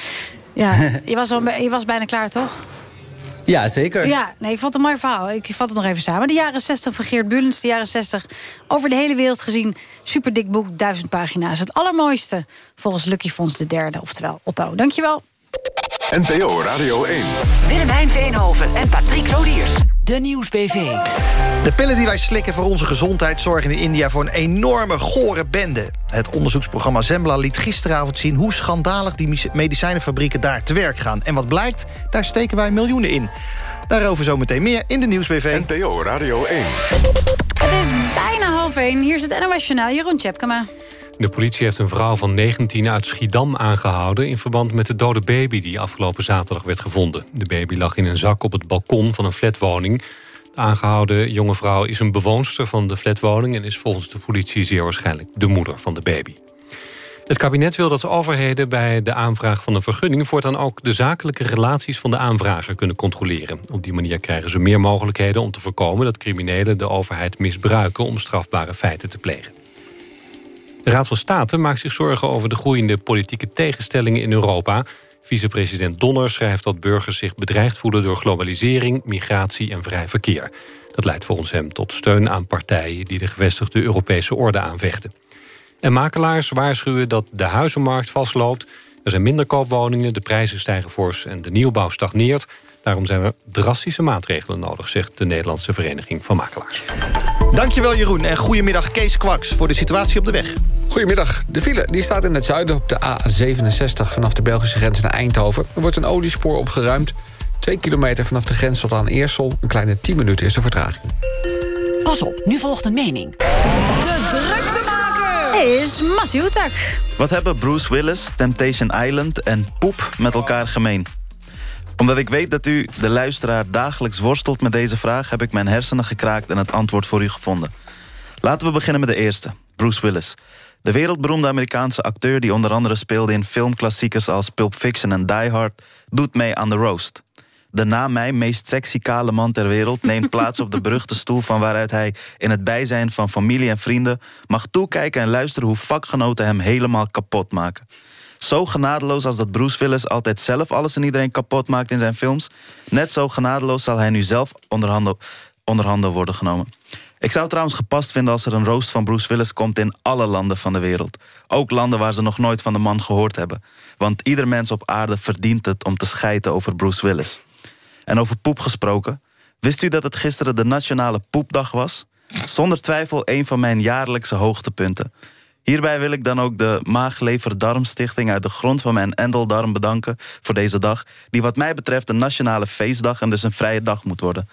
Ja, [LAUGHS] je was, al, je was bijna klaar, toch? Ja, zeker. Ja, nee, ik vond het een mooi verhaal. Ik vat het nog even samen. De jaren 60 van Geert Bulens, de jaren 60 over de hele wereld gezien. Super dik boek, duizend pagina's. Het allermooiste volgens Lucky Fonds de derde, oftewel Otto. Dankjewel. NPO Radio 1. Willemijn Veenhoven en Patrick Lodiers. De Nieuwsbv. De pillen die wij slikken voor onze gezondheid... zorgen in India voor een enorme gore bende. Het onderzoeksprogramma Zembla liet gisteravond zien... hoe schandalig die medicijnenfabrieken daar te werk gaan. En wat blijkt, daar steken wij miljoenen in. Daarover zometeen meer in de Nieuwsbv. NPO Radio 1. Het is bijna half 1. Hier is het NOS Journaal. Jeroen Tjepkema. De politie heeft een vrouw van 19 uit Schiedam aangehouden... in verband met de dode baby die afgelopen zaterdag werd gevonden. De baby lag in een zak op het balkon van een flatwoning. De aangehouden jonge vrouw is een bewoonster van de flatwoning... en is volgens de politie zeer waarschijnlijk de moeder van de baby. Het kabinet wil dat de overheden bij de aanvraag van een vergunning... voortaan ook de zakelijke relaties van de aanvrager kunnen controleren. Op die manier krijgen ze meer mogelijkheden om te voorkomen... dat criminelen de overheid misbruiken om strafbare feiten te plegen. De Raad van State maakt zich zorgen over de groeiende politieke tegenstellingen in Europa. Vicepresident Donner schrijft dat burgers zich bedreigd voelen... door globalisering, migratie en vrij verkeer. Dat leidt volgens hem tot steun aan partijen... die de gevestigde Europese orde aanvechten. En makelaars waarschuwen dat de huizenmarkt vastloopt. Er zijn minder koopwoningen, de prijzen stijgen fors... en de nieuwbouw stagneert. Daarom zijn er drastische maatregelen nodig... zegt de Nederlandse Vereniging van Makelaars. Dankjewel Jeroen en goedemiddag Kees Kwaks... voor de situatie op de weg. Goedemiddag. De file die staat in het zuiden op de A67... vanaf de Belgische grens naar Eindhoven. Er wordt een oliespoor opgeruimd. Twee kilometer vanaf de grens tot aan Eersel. Een kleine 10 minuten is de vertraging. Pas op, nu volgt een mening. De druktemaker is Massie Oetak. Wat hebben Bruce Willis, Temptation Island en Poep met elkaar gemeen? Omdat ik weet dat u, de luisteraar, dagelijks worstelt met deze vraag... heb ik mijn hersenen gekraakt en het antwoord voor u gevonden. Laten we beginnen met de eerste, Bruce Willis. De wereldberoemde Amerikaanse acteur die onder andere speelde in filmklassiekers... als Pulp Fiction en Die Hard, doet mee aan The Roast. De na mij meest sexy kale man ter wereld... neemt plaats op de beruchte stoel van waaruit hij... in het bijzijn van familie en vrienden... mag toekijken en luisteren hoe vakgenoten hem helemaal kapot maken. Zo genadeloos als dat Bruce Willis altijd zelf alles en iedereen kapot maakt in zijn films... net zo genadeloos zal hij nu zelf onderhanden worden genomen. Ik zou het trouwens gepast vinden als er een roost van Bruce Willis komt... in alle landen van de wereld. Ook landen waar ze nog nooit van de man gehoord hebben. Want ieder mens op aarde verdient het om te schijten over Bruce Willis. En over poep gesproken. Wist u dat het gisteren de Nationale Poepdag was? Zonder twijfel een van mijn jaarlijkse hoogtepunten. Hierbij wil ik dan ook de Maag-Lever-Darmstichting... uit de grond van mijn endeldarm bedanken voor deze dag... die wat mij betreft een nationale feestdag en dus een vrije dag moet worden.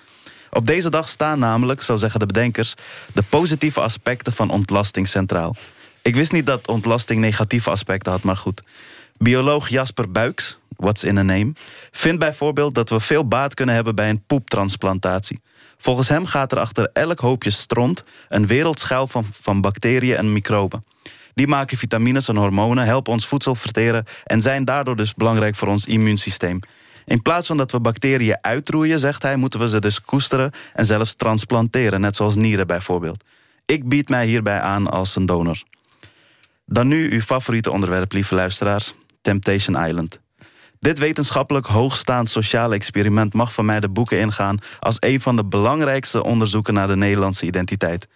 Op deze dag staan namelijk, zo zeggen de bedenkers... de positieve aspecten van ontlasting centraal. Ik wist niet dat ontlasting negatieve aspecten had, maar goed. Bioloog Jasper Buiks, what's in a name... vindt bijvoorbeeld dat we veel baat kunnen hebben bij een poeptransplantatie. Volgens hem gaat er achter elk hoopje stront... een wereldschuil van, van bacteriën en microben. Die maken vitamines en hormonen, helpen ons voedsel verteren... en zijn daardoor dus belangrijk voor ons immuunsysteem. In plaats van dat we bacteriën uitroeien, zegt hij... moeten we ze dus koesteren en zelfs transplanteren, net zoals nieren bijvoorbeeld. Ik bied mij hierbij aan als een donor. Dan nu uw favoriete onderwerp, lieve luisteraars. Temptation Island. Dit wetenschappelijk hoogstaand sociale experiment mag van mij de boeken ingaan... als een van de belangrijkste onderzoeken naar de Nederlandse identiteit.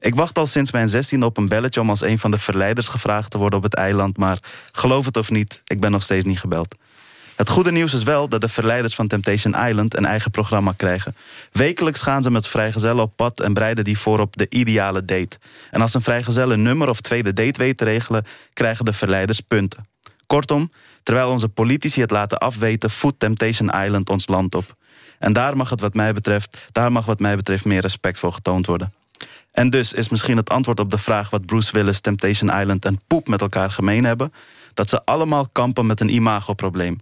Ik wacht al sinds mijn 16 op een belletje om als een van de verleiders gevraagd te worden op het eiland... maar geloof het of niet, ik ben nog steeds niet gebeld. Het goede nieuws is wel dat de verleiders van Temptation Island een eigen programma krijgen. Wekelijks gaan ze met vrijgezellen op pad en breiden die voor op de ideale date. En als een vrijgezel een nummer of tweede date weet te regelen... krijgen de verleiders punten. Kortom, terwijl onze politici het laten afweten... voedt Temptation Island ons land op. En daar mag, het wat mij betreft, daar mag wat mij betreft meer respect voor getoond worden. En dus is misschien het antwoord op de vraag... wat Bruce Willis, Temptation Island en Poep met elkaar gemeen hebben... dat ze allemaal kampen met een imagoprobleem.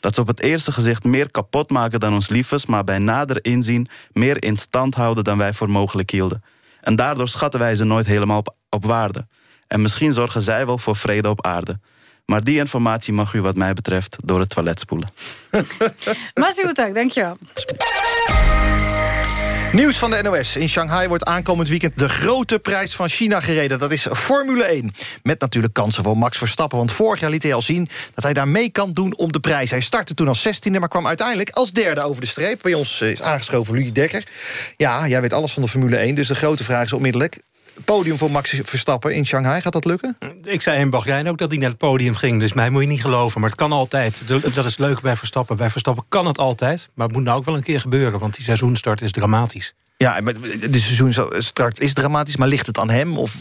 Dat ze op het eerste gezicht meer kapot maken dan ons lief is... maar bij nader inzien meer in stand houden dan wij voor mogelijk hielden. En daardoor schatten wij ze nooit helemaal op waarde. En misschien zorgen zij wel voor vrede op aarde. Maar die informatie mag u wat mij betreft door het toilet spoelen. [LAUGHS] Masi Oetak, dankjewel. Nieuws van de NOS. In Shanghai wordt aankomend weekend de grote prijs van China gereden. Dat is Formule 1. Met natuurlijk kansen voor Max Verstappen. Want vorig jaar liet hij al zien dat hij daar mee kan doen om de prijs. Hij startte toen als 16e, maar kwam uiteindelijk als derde over de streep. Bij ons is aangeschoven Louis Dekker. Ja, jij weet alles van de Formule 1. Dus de grote vraag is onmiddellijk podium voor Max Verstappen in Shanghai. Gaat dat lukken? Ik zei in Bahrein ook dat hij naar het podium ging. Dus mij moet je niet geloven. Maar het kan altijd. Dat is leuk bij Verstappen. Bij Verstappen kan het altijd. Maar het moet nou ook wel een keer gebeuren. Want die seizoenstart is dramatisch. Ja, de seizoenstart is dramatisch, maar ligt het aan hem? Of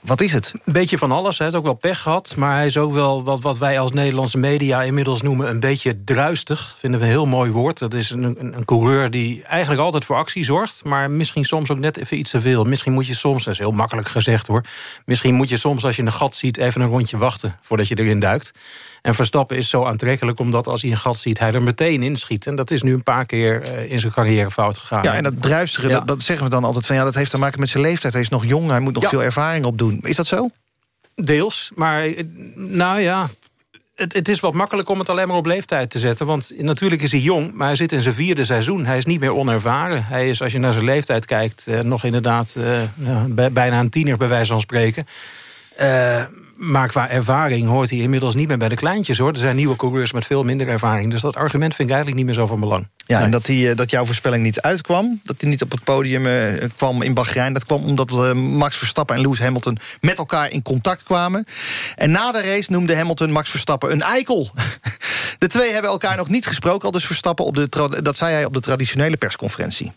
wat is het? Een beetje van alles. Hij heeft ook wel pech gehad. Maar hij is ook wel wat, wat wij als Nederlandse media inmiddels noemen... een beetje druistig. Vinden we een heel mooi woord. Dat is een, een, coureur die eigenlijk altijd voor actie zorgt... maar misschien soms ook net even iets te veel. Misschien moet je soms, dat is heel makkelijk gezegd hoor... misschien moet je soms als je een gat ziet even een rondje wachten... voordat je erin duikt. En Verstappen is zo aantrekkelijk omdat als hij een gat ziet... hij er meteen inschiet. En dat is nu een paar keer uh, in zijn carrière fout gegaan. Ja, en dat druistige, ja. dat, dat, zeggen we dan altijd van... ja, dat heeft te maken met zijn leeftijd. Hij is nog jong, hij moet nog ja. veel ervaring opdoen. Is dat zo? Deels, maar eh, nou ja... Het, het, is wat makkelijk om het alleen maar op leeftijd te zetten. Want natuurlijk is hij jong, maar hij zit in zijn vierde seizoen. Hij is niet meer onervaren. Hij is, als je naar zijn leeftijd kijkt... Eh, nog inderdaad eh, bijna een tiener, bij wijze van spreken. Uh, maar qua ervaring hoort hij inmiddels niet meer bij de kleintjes. hoor. Er zijn nieuwe coureurs met veel minder ervaring. Dus dat argument vind ik eigenlijk niet meer zo van belang. Ja, en dat, die, dat jouw voorspelling niet uitkwam... dat hij niet op het podium uh, kwam in Bahrein... dat kwam omdat uh, Max Verstappen en Lewis Hamilton... met elkaar in contact kwamen. En na de race noemde Hamilton Max Verstappen een eikel. [LAUGHS] de twee hebben elkaar nog niet gesproken... al dus Verstappen, op de dat zei hij op de traditionele persconferentie.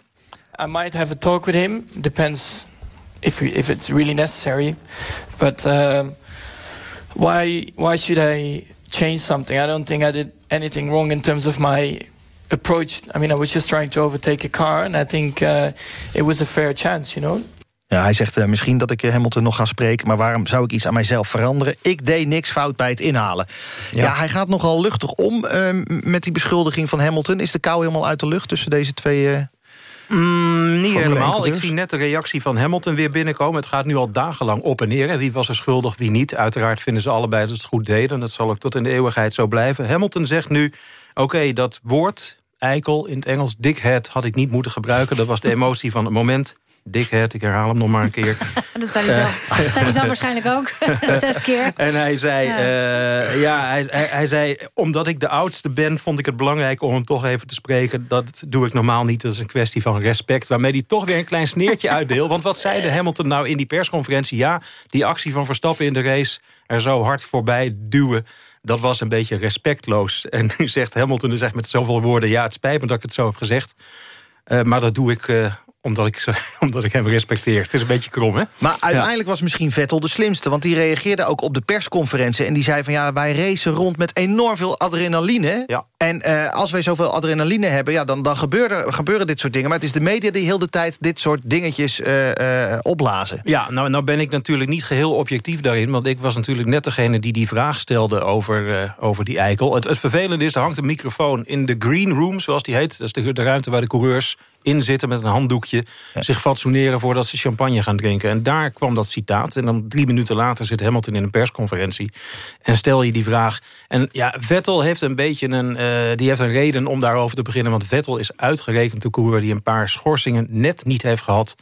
I might have a talk with him. Depends if, if it's really necessary. But... Uh... why why should I change something? I don't think I did anything wrong in terms of my approach. I mean, I was just trying to overtake a car, and I think uh, it was a fair chance, you know. Ja, hij zegt uh, misschien dat ik Hamilton nog ga spreken... maar waarom zou ik iets aan mijzelf veranderen? Ik deed niks fout bij het inhalen. Ja, ja hij gaat nogal luchtig om uh, met die beschuldiging van Hamilton. Is de kou helemaal uit de lucht tussen deze twee uh, Mm, niet helemaal. Ik zie net de reactie van Hamilton weer binnenkomen. Het gaat nu al dagenlang op en neer. Wie was er schuldig, wie niet. Uiteraard vinden ze allebei dat ze het goed deden. Dat zal ook tot in de eeuwigheid zo blijven. Hamilton zegt nu, oké, dat woord, eikel in het Engels, dickhead... had ik niet moeten gebruiken. Dat was de emotie van het moment dickhead, ik herhaal hem nog maar een keer. [LAUGHS] dat zei hij, zelf, uh, zei hij waarschijnlijk ook, [LAUGHS] zes keer. En hij zei, ja, uh, ja hij, hij, hij, zei, omdat ik de oudste ben... vond ik het belangrijk om hem toch even te spreken. Dat doe ik normaal niet, dat is een kwestie van respect. Waarmee hij toch weer een klein sneertje uitdeelt. Want wat zei de Hamilton nou in die persconferentie? Ja, die actie van Verstappen in de race... er zo hard voorbij duwen dat was een beetje respectloos. En nu zegt Hamilton dus echt met zoveel woorden... ja, het spijt me dat ik het zo heb gezegd. Uh, maar dat doe ik uh, omdat ik, [LAUGHS] omdat ik hem respecteer. Het is een beetje krom, hè? Maar uiteindelijk was misschien Vettel de slimste. Want die reageerde ook op de persconferentie. En die zei van ja, wij racen rond met enorm veel adrenaline. Ja. En uh, als wij zoveel adrenaline hebben, ja, dan, dan gebeuren, gebeuren dit soort dingen. Maar het is de media die heel de tijd dit soort dingetjes uh, uh, opblazen. Ja, nou, nou ben ik natuurlijk niet geheel objectief daarin. Want ik was natuurlijk net degene die die vraag stelde over, over die eikel. Het, het vervelende is, er hangt een microfoon in de green room, zoals die heet. Dat is de, de ruimte waar de coureurs in zitten met een handdoekje... zich fatsoeneren voordat ze champagne gaan drinken. En daar kwam dat citaat. En dan drie minuten later zit Hamilton in een persconferentie. En stel je die vraag... En ja, Vettel heeft een beetje een, uh, die heeft een reden om daarover te beginnen. Want Vettel is uitgerekend de coureur die een paar schorsingen net niet heeft gehad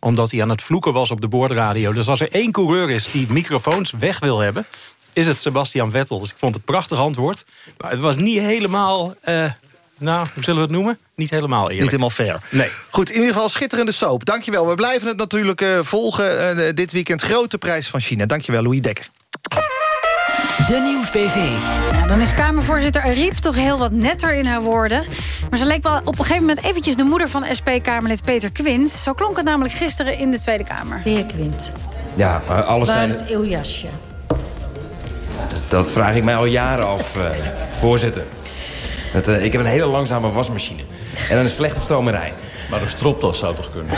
omdat hij aan het vloeken was op de boordradio. Dus als er één coureur is die microfoons weg wil hebben is het Sebastian Vettel. Dus ik vond het een prachtig antwoord. Maar het was niet helemaal uh, nou, hoe zullen we het noemen? Niet helemaal eerlijk. Niet helemaal fair. Nee. Goed, in ieder geval schitterende soap. Dankjewel. We blijven het natuurlijk uh, volgen uh, dit weekend. Grote prijs van China. Dankjewel, Louis Dekker. De Nieuwsbv. Ja, dan is Kamervoorzitter Ariep toch heel wat netter in haar woorden. Maar ze leek wel op een gegeven moment eventjes de moeder van SP-Kamerlid Peter Quint. Zo klonk het namelijk gisteren in de Tweede Kamer. De heer Quint. Ja, alles Waar zijn... is uw jasje? Dat, dat, vraag ik mij al jaren af, uh, voorzitter. Dat, uh, ik heb een hele langzame wasmachine. En een slechte stomerij. Maar een stropdas zou toch kunnen?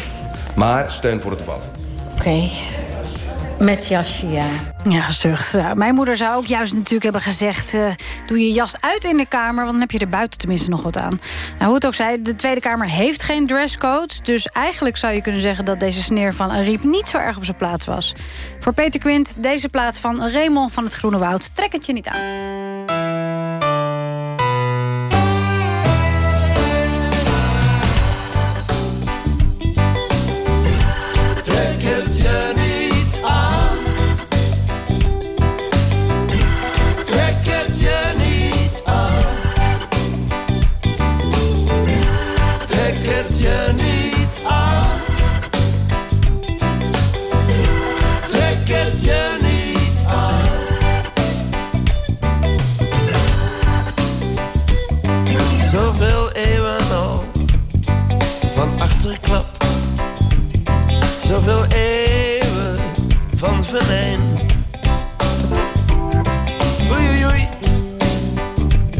[LAUGHS] maar steun voor het debat. Oké. Okay. Met jasje, ja. Ja, zucht. Mijn moeder zou ook juist natuurlijk hebben gezegd... Uh, doe je jas uit in de Kamer, want dan heb je er buiten tenminste nog wat aan. Nou, hoe het ook zij, de Tweede Kamer heeft geen dresscode... dus eigenlijk zou je kunnen zeggen dat deze sneer van Ariep... niet zo erg op zijn plaats was. Voor Peter Quint, deze plaats van Raymond van het Groene Woud... trek het je niet aan.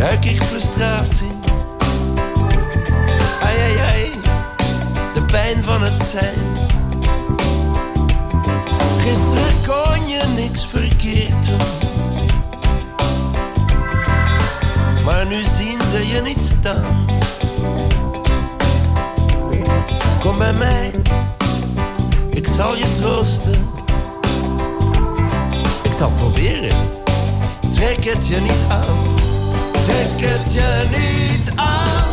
Ruik ik frustratie. Ai, ai, ai. De pijn van het zijn. Gisteren kon je niks verkeerd doen. Maar nu zien ze je niet staan. Kom bij mij, ik zal je troosten. dan proberen. Trek het je niet aan. Trek het je niet aan.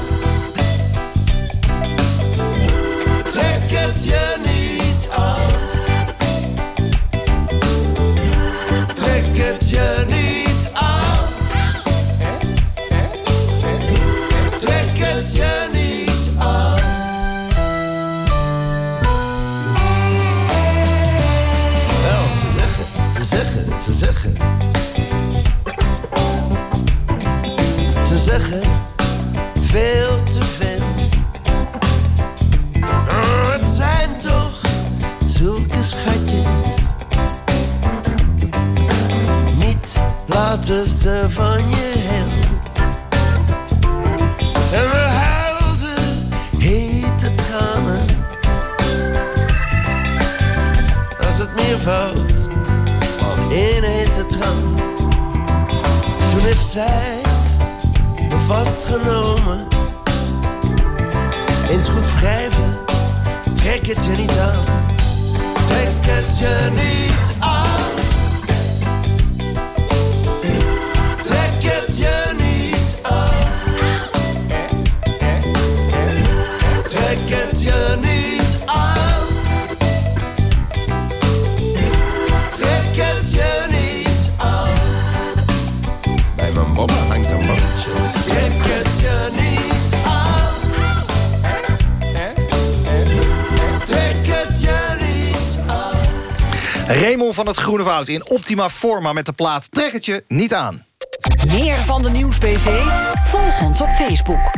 Trek het je zeggen veel te veel. Oh, het zijn toch zulke schatjes. Niet laten ze van je heel. En we huilden hete tranen. Als het meer valt, of in hete traan. Toen heeft zij vastgenomen. Eens goed wrijven, trek het je niet aan. Trek het je niet aan. Van het Groene Woud in optima forma met de plaat Trek het je niet aan. Meer van de Nieuwsbv? Volg ons op Facebook.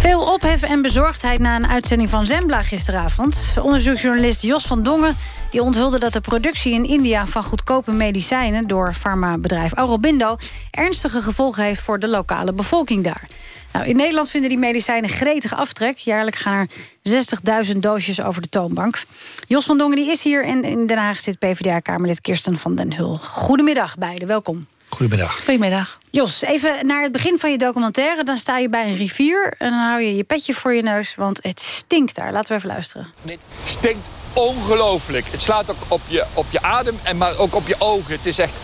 Veel ophef en bezorgdheid na een uitzending van Zembla gisteravond. Onderzoeksjournalist Jos van Dongen die onthulde dat de productie in India... van goedkope medicijnen door farmabedrijf Aurobindo... ernstige gevolgen heeft voor de lokale bevolking daar. Nou, in Nederland vinden die medicijnen gretig aftrek. Jaarlijks gaan er 60.000 doosjes over de toonbank. Jos van Dongen die is hier en in Den Haag zit PvdA-kamerlid Kirsten van den Hul. Goedemiddag beiden, welkom. Goedemiddag. Goedemiddag. Jos, even naar het begin van je documentaire. Dan sta je bij een rivier en dan hou je je petje voor je neus... want het stinkt daar. Laten we even luisteren. Het stinkt ongelooflijk. Het slaat ook op je, op je adem, en maar ook op je ogen. Het is echt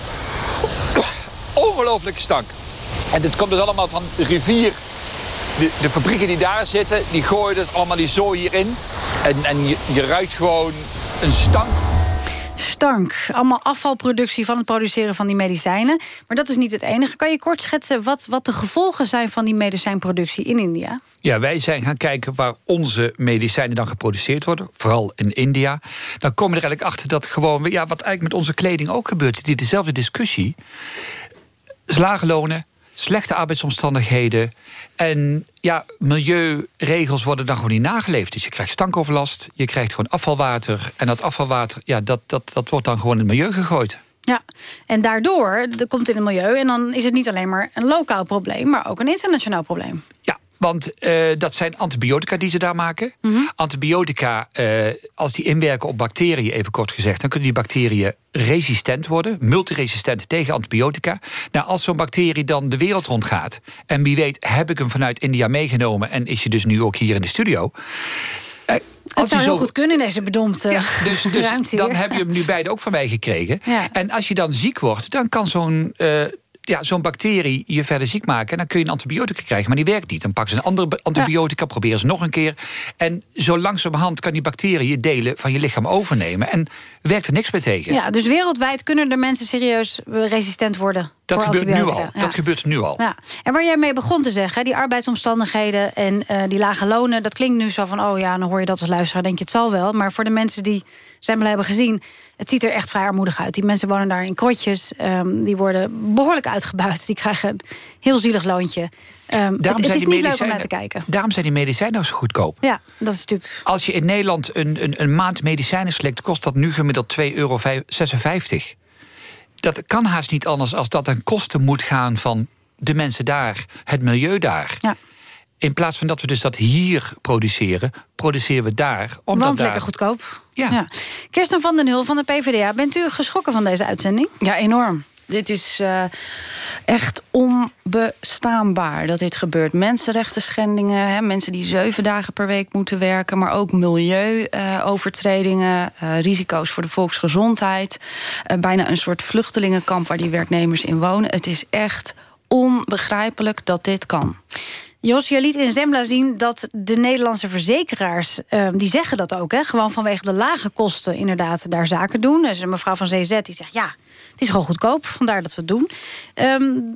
[COUGHS] ongelooflijke stank. En dit komt dus allemaal van de rivier. De, de fabrieken die daar zitten, die gooien dus allemaal die zooi hierin. En, en je, je ruikt gewoon een stank. Stank. Allemaal afvalproductie van het produceren van die medicijnen. Maar dat is niet het enige. Kan je kort schetsen wat, wat de gevolgen zijn van die medicijnproductie in India? Ja, wij zijn gaan kijken waar onze medicijnen dan geproduceerd worden. Vooral in India. Dan komen we er eigenlijk achter dat gewoon... Ja, wat eigenlijk met onze kleding ook gebeurt. Die dezelfde discussie. Lage lonen, slechte arbeidsomstandigheden... en ja, milieuregels worden dan gewoon niet nageleefd. Dus je krijgt stankoverlast, je krijgt gewoon afvalwater... en dat afvalwater, ja, dat, dat, dat wordt dan gewoon in het milieu gegooid. Ja, en daardoor dat komt in het milieu... en dan is het niet alleen maar een lokaal probleem... maar ook een internationaal probleem. Ja, want uh, dat zijn antibiotica die ze daar maken. Mm -hmm. Antibiotica, uh, als die inwerken op bacteriën, even kort gezegd... dan kunnen die bacteriën resistent worden, multiresistent tegen antibiotica. Nou, als zo'n bacterie dan de wereld rondgaat... en wie weet heb ik hem vanuit India meegenomen... en is je dus nu ook hier in de studio... Uh, dat zou heel zo... goed kunnen in deze bedompte ja, dus, dus dan heb je hem nu beide ook van mij gekregen. Ja. En als je dan ziek wordt, dan kan zo'n uh, ja, zo'n bacterie je verder ziek maken. En dan kun je een antibiotica krijgen, maar die werkt niet. Dan pakken ze een andere antibiotica, proberen ze nog een keer. En zo langzamerhand kan die bacterie delen van je lichaam overnemen. En werkt er niks meer tegen. Ja, dus wereldwijd kunnen er mensen serieus resistent worden dat gebeurt nu al. Ja. Dat gebeurt nu al. Ja. En waar jij mee begon te zeggen, die arbeidsomstandigheden en uh, die lage lonen, dat klinkt nu zo van, oh ja, dan hoor je dat als luisteraar, denk je het zal wel. Maar voor de mensen die Zembla hebben gezien, het ziet er echt vrij armoedig uit. Die mensen wonen daar in krotjes, um, die worden behoorlijk uitgebuit. Die krijgen een heel zielig loontje. Um, het, het is niet leuk om naar te kijken. Daarom zijn die medicijnen ook zo goedkoop. Ja, dat is natuurlijk... Als je in Nederland een, een, een maand medicijnen slikt... kost dat nu gemiddeld 2,56 euro. Dat kan haast niet anders als dat ten kosten moet gaan... van de mensen daar, het milieu daar. Ja. In plaats van dat we dus dat hier produceren, produceren we daar. Omdat Want daar... lekker goedkoop. Ja. ja. Kirsten van den Hul van de PvdA, bent u geschrokken van deze uitzending? Ja, enorm. dit is uh, echt onbestaanbaar dat dit gebeurt. Mensenrechten schendingen, hè, mensen die zeven dagen per week moeten werken... maar ook milieuovertredingen, uh, uh, risico's voor de volksgezondheid... bijna een soort vluchtelingenkamp waar die werknemers in wonen. Het is echt onbegrijpelijk dat dit kan. Jos, je liet in Zembla zien dat de Nederlandse verzekeraars... Uh, die zeggen dat ook, hè, gewoon vanwege de lage kosten... inderdaad daar zaken doen. Dus mevrouw van ZZ die zegt, ja, is gewoon goedkoop. Vandaar dat we het doen. Um,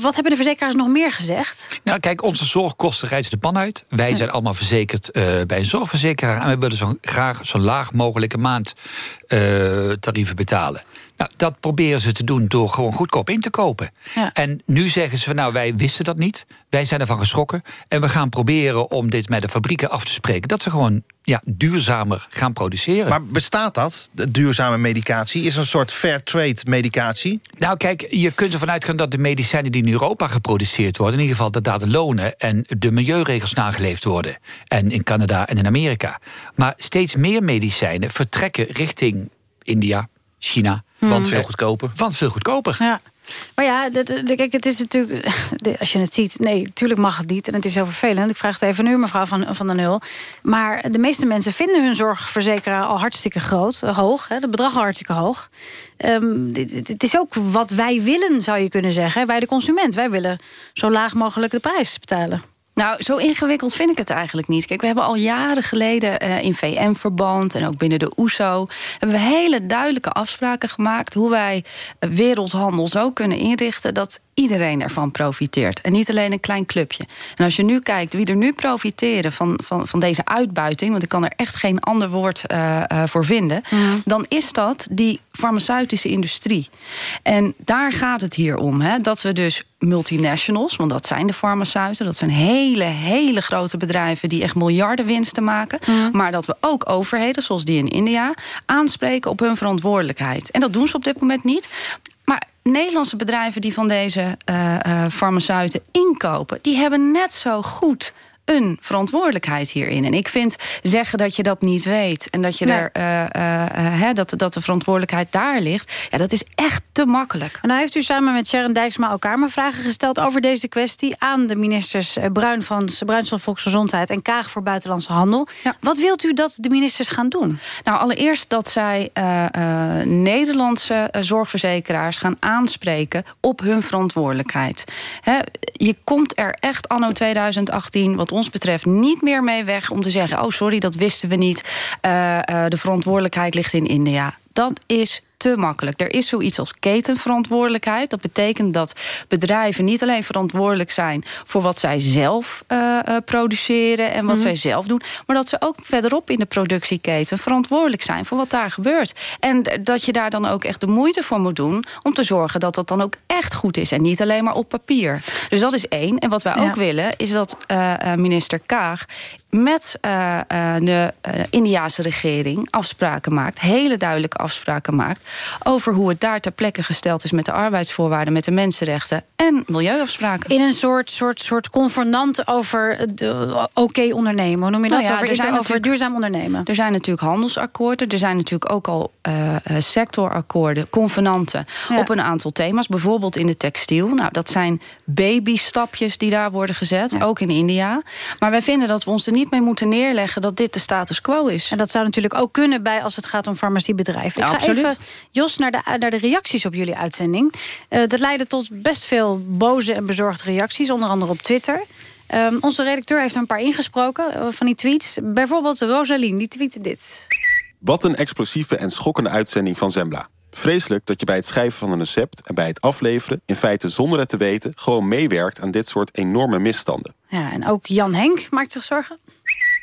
wat hebben de verzekeraars nog meer gezegd? Nou, kijk, onze zorgkosten rijden de pan uit. Wij ja. zijn allemaal verzekerd uh, bij een zorgverzekeraar... en we willen zo graag zo laag mogelijke maandtarieven uh, betalen. Nou, dat proberen ze te doen door gewoon goedkoop in te kopen. Ja. En nu zeggen ze van nou, wij wisten dat niet. Wij zijn ervan geschrokken. En we gaan proberen om dit met de fabrieken af te spreken. Dat ze gewoon ja, duurzamer gaan produceren. Maar bestaat dat, de duurzame medicatie? Is een soort fair trade medicatie? Nou kijk, je kunt ervan uitgaan dat de medicijnen die in Europa geproduceerd worden... in ieder geval dat daar de lonen en de milieuregels nageleefd worden. En in Canada en in Amerika. Maar steeds meer medicijnen vertrekken richting India, China... Want veel goedkoper. Want veel goedkoper. Ja. Maar ja, dat, kijk, het is natuurlijk... [LAUGHS] Als je het ziet, nee, natuurlijk mag het niet. En het is heel vervelend. Ik vraag het even nu, mevrouw Van, van der Nul. Maar de meeste mensen vinden hun zorgverzekeraar al hartstikke groot, hoog. Hè, bedrag al hartstikke hoog. Um, het is ook wat wij willen, zou je kunnen zeggen. Wij de consument, wij willen zo laag mogelijk de prijs betalen. Nou, zo ingewikkeld vind ik het eigenlijk niet. Kijk, we hebben al jaren geleden uh, in VN-verband... en ook binnen de OESO... hebben we hele duidelijke afspraken gemaakt... hoe wij wereldhandel zo kunnen inrichten... dat iedereen ervan profiteert. En niet alleen een klein clubje. En als je nu kijkt wie er nu profiteren van, van, van deze uitbuiting... want ik kan er echt geen ander woord uh, uh, voor vinden... Mm. dan is dat die farmaceutische industrie. En daar gaat het hier om. Hè, dat we dus multinationals, want dat zijn de farmaceuten... dat zijn hele, hele grote bedrijven die echt miljarden winsten maken... Mm. maar dat we ook overheden, zoals die in India... aanspreken op hun verantwoordelijkheid. En dat doen ze op dit moment niet. Maar Nederlandse bedrijven die van deze uh, uh, farmaceuten inkopen... die hebben net zo goed een verantwoordelijkheid hierin. En ik vind zeggen dat je dat niet weet... en dat, je nee. daar, uh, uh, dat, dat de verantwoordelijkheid daar ligt... Ja, dat is echt te makkelijk. En nou heeft u samen met Sharon Dijksma elkaar maar vragen gesteld... over deze kwestie aan de ministers Bruin van, Bruin van Volksgezondheid... en Kaag voor Buitenlandse Handel. Ja. Wat wilt u dat de ministers gaan doen? Nou, allereerst dat zij uh, Nederlandse zorgverzekeraars gaan aanspreken... op hun verantwoordelijkheid. He, je komt er echt anno 2018... wat ons betreft niet meer mee weg om te zeggen... oh, sorry, dat wisten we niet. Uh, uh, de verantwoordelijkheid ligt in India. Dat is te makkelijk. Er is zoiets als ketenverantwoordelijkheid. Dat betekent dat bedrijven niet alleen verantwoordelijk zijn... voor wat zij zelf uh, uh, produceren en wat mm. zij zelf doen... maar dat ze ook verderop in de productieketen verantwoordelijk zijn... voor wat daar gebeurt. En dat je daar dan ook echt de moeite voor moet doen... om te zorgen dat dat dan ook echt goed is... en niet alleen maar op papier. Dus dat is één. En wat wij ja. ook willen, is dat uh, minister Kaag met uh, de Indiaanse regering afspraken maakt... hele duidelijke afspraken maakt... over hoe het daar ter plekke gesteld is... met de arbeidsvoorwaarden, met de mensenrechten en milieuafspraken. In een soort, soort, soort convenant over oké okay ondernemen. Hoe noem je dat? Nou ja, over, er zijn over duurzaam ondernemen. Er zijn natuurlijk handelsakkoorden. Er zijn natuurlijk ook al sectorakkoorden, convenanten... Ja. op een aantal thema's, bijvoorbeeld in de textiel. Nou, dat zijn babystapjes die daar worden gezet, ja. ook in India. Maar wij vinden dat we ons er niet mee moeten neerleggen dat dit de status quo is. En dat zou natuurlijk ook kunnen bij als het gaat om farmaciebedrijven. Ja, Ik ga absoluut. even, Jos, naar de, naar de reacties op jullie uitzending. Uh, dat leidde tot best veel boze en bezorgde reacties, onder andere op Twitter. Um, onze redacteur heeft er een paar ingesproken uh, van die tweets. Bijvoorbeeld Rosalien, die tweette dit. Wat een explosieve en schokkende uitzending van Zembla. Vreselijk dat je bij het schrijven van een recept en bij het afleveren... in feite zonder het te weten gewoon meewerkt aan dit soort enorme misstanden. Ja, en ook Jan Henk maakt zich zorgen.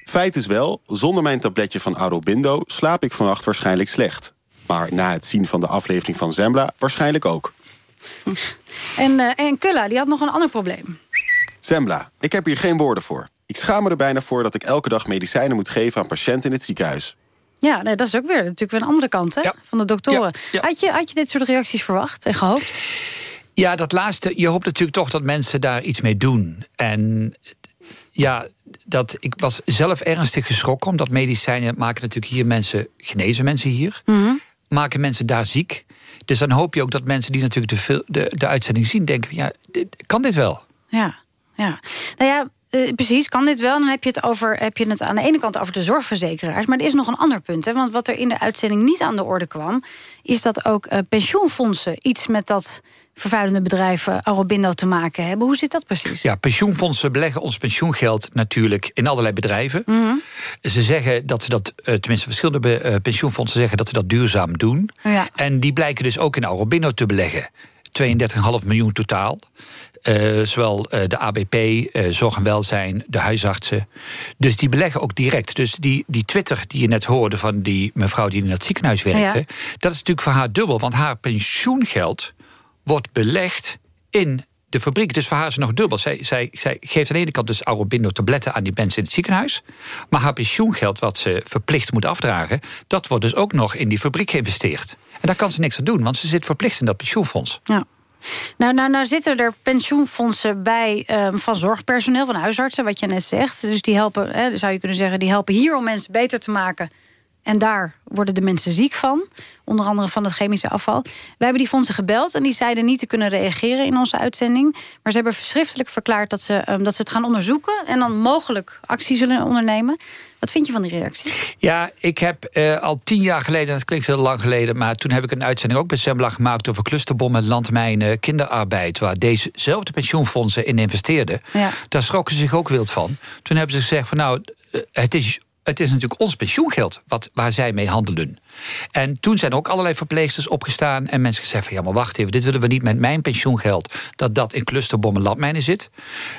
Feit is wel, zonder mijn tabletje van Aurobindo slaap ik vannacht waarschijnlijk slecht. Maar na het zien van de aflevering van Zembla waarschijnlijk ook. En, uh, en Kulla, die had nog een ander probleem. Zembla, ik heb hier geen woorden voor. Ik schaam me er bijna voor dat ik elke dag medicijnen moet geven aan patiënten in het ziekenhuis. Ja, nee, dat is ook weer natuurlijk weer een andere kant hè, ja. van de doktoren. Ja, ja. Had, je, had je dit soort reacties verwacht en gehoopt? Ja, dat laatste. Je hoopt natuurlijk toch dat mensen daar iets mee doen. En ja, dat, ik was zelf ernstig geschrokken... omdat medicijnen maken natuurlijk hier mensen... genezen mensen hier, mm -hmm. Maken mensen daar ziek... Dus dan hoop je ook dat mensen die natuurlijk de, de, de uitzending zien... denken, ja, dit- kan dit wel? Ja, ja. Nou ja, eh, precies, kan dit wel. Dan heb je, het over, heb je het aan de ene kant over de zorgverzekeraars. Maar er is nog een ander punt. Hè? Want wat er in de uitzending niet aan de orde kwam... is dat ook eh, pensioenfondsen iets met dat vervuilende bedrijf eh, Aurobindo te maken hebben. Hoe zit dat precies? Ja, pensioenfondsen beleggen ons pensioengeld natuurlijk in allerlei bedrijven. Mhm. Ze zeggen dat ze dat, eh, tenminste verschillende pensioenfondsen zeggen dat ze dat duurzaam doen. Ja. En die blijken dus ook in Aurobindo te beleggen. 32,5 miljoen totaal. Eh, zowel eh, de ABP, eh, Zorg en Welzijn, de huisartsen. Dus die beleggen ook direct. Dus die, die Twitter die je net hoorde van die mevrouw die in het ziekenhuis werkte... Ja. dat is natuurlijk voor haar dubbel. Want haar pensioengeld wordt belegd in de fabriek. Dus voor haar is het nog dubbel. Zij, zij, zij geeft aan de ene kant dus Aurobindo tabletten aan die mensen in het ziekenhuis. Maar haar pensioengeld, wat ze verplicht moet afdragen... dat wordt dus ook nog in die fabriek geïnvesteerd. En daar kan ze niks aan doen, want ze zit verplicht in dat pensioenfonds. Ja. Nou, nou, nou zitten er pensioenfondsen bij ehm, van zorgpersoneel, van huisartsen, wat je net zegt. Dus die helpen, hè, zou je kunnen zeggen, die helpen hier om mensen beter te maken. En daar worden de mensen ziek van. Onder andere van het chemische afval. Wij hebben die fondsen gebeld en die zeiden niet te kunnen reageren in onze uitzending. Maar ze hebben schriftelijk verklaard dat ze, ehm, dat ze het gaan onderzoeken. En dan mogelijk actie zullen ondernemen. Wat vind je van die reactie? Ja, ik heb eh, al tien jaar geleden, dat klinkt heel lang geleden... maar toen heb ik een uitzending ook bij Zembla gemaakt... over clusterbommen, landmijnen, kinderarbeid... waar dezezelfde pensioenfondsen in investeerden. Ja. Daar schrokken ze zich ook wild van. Toen hebben ze gezegd van nou, eh, het is... Het is natuurlijk ons pensioengeld wat, waar zij mee handelen. En toen zijn ook allerlei verpleegsters opgestaan... en mensen gezegd van ja, maar wacht even... dit willen we niet met mijn pensioengeld... dat dat in clusterbommen landmijnen zit.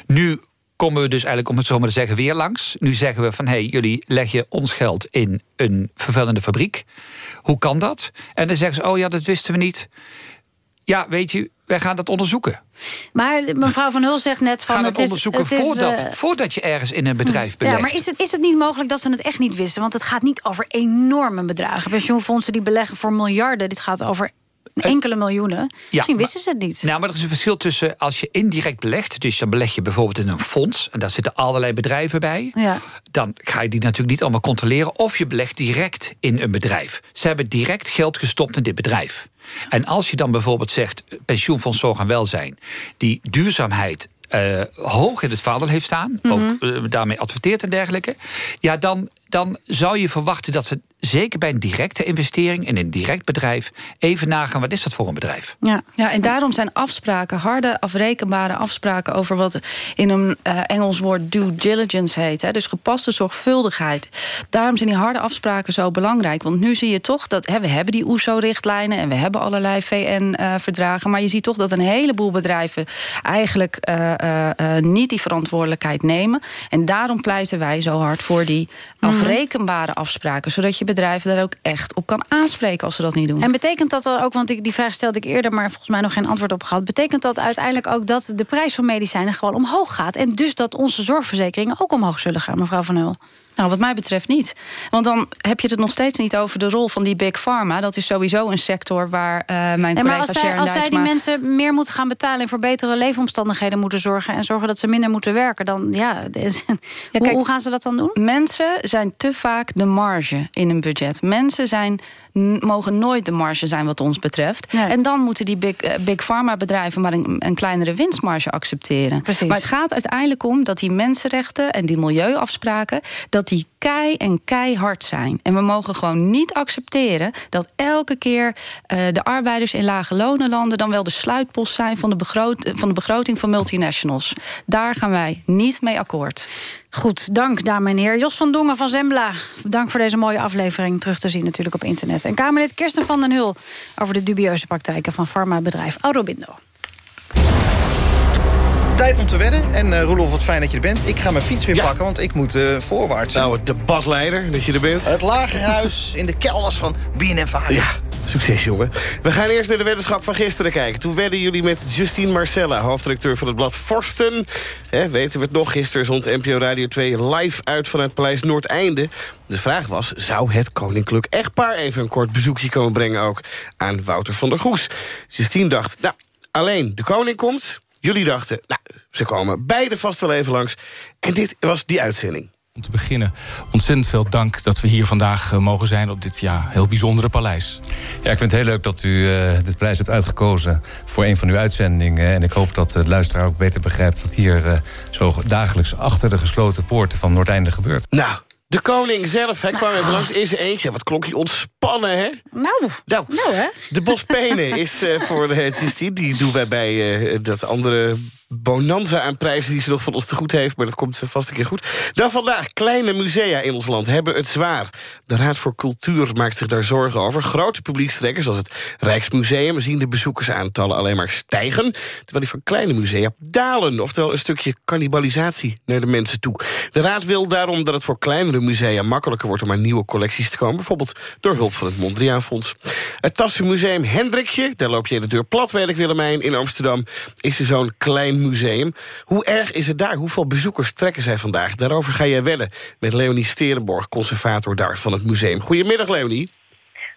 Nu komen we dus eigenlijk, om het zo maar te zeggen, weer langs. Nu zeggen we van, hé, hey, jullie leggen ons geld in een vervuilende fabriek. Hoe kan dat? En dan zeggen ze, oh ja, dat wisten we niet. Ja, weet je, wij gaan dat onderzoeken. Maar mevrouw Van Hul zegt net van... Gaan het het is, onderzoeken het is, voordat, eh, voordat je ergens in een bedrijf belegt. Ja, maar is het, is het niet mogelijk dat ze het echt niet wisten? Want het gaat niet over enorme bedragen. Pensioenfondsen die beleggen voor miljarden. Dit gaat over enkele miljoenen. Misschien wisten ze het niet. Nou, maar er is een verschil tussen als je indirect belegt... dus dan beleg je bijvoorbeeld in een fonds... en daar zitten allerlei bedrijven bij... Ja. dan ga je die natuurlijk niet allemaal controleren... of je belegt direct in een bedrijf. Ze hebben direct geld gestopt in dit bedrijf. En als je dan bijvoorbeeld zegt... eh, pensioenfonds Zorg en Welzijn... die duurzaamheid eh, hoog in het vaandel heeft staan... Mhm. ook eh, daarmee adverteert en dergelijke... ja, dan, dan zou je verwachten dat ze zeker bij een directe investering... in een direct bedrijf even nagaan... wat is dat voor een bedrijf? Ja. ja, en daarom zijn afspraken, harde, afrekenbare afspraken... over wat in een eh, Engels woord due diligence heet. Hè, dus gepaste zorgvuldigheid. Daarom zijn die harde afspraken zo belangrijk. Want nu zie je toch dat hè, we hebben die OESO-richtlijnen... en we hebben allerlei VN-verdragen... maar je ziet toch dat een heleboel bedrijven... eigenlijk eh, eh, eh, niet die verantwoordelijkheid nemen. En daarom pleiten wij zo hard voor die Mhm. Afrekenbare afspraken... zodat je bedrijven daar ook echt op kan aanspreken als ze dat niet doen. En betekent dat dan ook, want ik, die vraag stelde ik eerder... maar volgens mij nog geen antwoord op gehad... betekent dat uiteindelijk ook dat de prijs van medicijnen gewoon omhoog gaat... en dus dat onze zorgverzekeringen ook omhoog zullen gaan, mevrouw Van Hul? Nou, wat mij betreft niet. Want dan heb je het nog steeds niet over de rol van die big pharma. Dat is sowieso een sector waar eh, mijn Nee, collega maar als zij, als zij die mensen meer moeten gaan betalen... en voor betere leefomstandigheden moeten zorgen... en zorgen dat ze minder moeten werken, dan ja... [LAUGHS] hoe, kijk, hoe gaan ze dat dan doen? Mensen zijn te vaak de marge in een budget. Mensen zijn, mogen nooit de marge zijn wat ons betreft. En dan moeten die big, eh, big pharma bedrijven... maar een, een kleinere winstmarge accepteren. Precies. Maar het gaat uiteindelijk om dat die mensenrechten... en die milieuafspraken, dat die kei en keihard zijn. En we mogen gewoon niet accepteren... dat elke keer eh, de arbeiders in lage lonenlanden... dan wel de sluitpost zijn van de, begroot, van de begroting van multinationals. Daar gaan wij niet mee akkoord. Goed, dank dames en heren. Jos van Dongen van Zembla, dank voor deze mooie aflevering. Terug te zien natuurlijk op internet. En Kamerlid Kirsten van den Hul over de dubieuze praktijken van farmabedrijf Aurobindo. Tijd om te wedden. En uh, Roelof, wat fijn dat je er bent. Ik ga mijn fiets weer pakken, want ik moet uh, voorwaarts. Nou, het debatleider, dat je er bent. Het lagerhuis in de kelders van BNNVARA. Ja, succes jongen. We gaan eerst naar de weddenschap van gisteren kijken. Toen wedden jullie met Justine Marcella, hoofdredacteur van het blad Forsten. He, weten we het nog, gisteren zond NPO Radio 2 live uit vanuit Paleis Noordeinde. De vraag was, zou het koninklijk echtpaar even een kort bezoekje komen brengen ook aan Wouter van der Goes? Justine dacht, nou, alleen de koning komt... Jullie dachten, nou, ze komen beide vast wel even langs. En dit was die uitzending. Om te beginnen ontzettend veel dank dat we hier vandaag eh, mogen zijn... op dit ja, heel bijzondere paleis. Ja, ik vind het heel leuk dat u uh, dit prijs hebt uitgekozen voor een van uw uitzendingen. En ik hoop dat de luisteraar ook beter begrijpt... wat hier uh, zo dagelijks achter de gesloten poorten van Noordeinde gebeurt. Nou, de koning zelf, hij kwam even langs in zijn eentje. Wat klonk hij ontspannen, hè? Nou, nou, nou hè? De Bospenen is uh, voor de Justine. Die doen wij bij uh, dat andere bonanza aan prijzen... die ze nog van ons te goed heeft, maar dat komt vast een keer goed. Dan vandaag, kleine musea in ons land hebben het zwaar. De Raad voor Cultuur maakt zich daar zorgen over. Grote publiekstrekkers, zoals het Rijksmuseum... zien de bezoekersaantallen alleen maar stijgen... terwijl die van kleine musea dalen. Oftewel een stukje cannibalisatie naar de mensen toe. De Raad wil daarom dat het voor kleinere musea makkelijker wordt... om aan nieuwe collecties te komen. Bijvoorbeeld door hulp van het Mondriaanfonds. Het Tassenmuseum Hendrikje, daar loop je de deur plat, weet ik Willemijn, in Amsterdam... is er zo'n klein museum. Hoe erg is het daar? Hoeveel bezoekers trekken zij vandaag? Daarover ga jij wedden met Leonie Sterenborg, conservator daar van het museum. Goedemiddag, Leonie.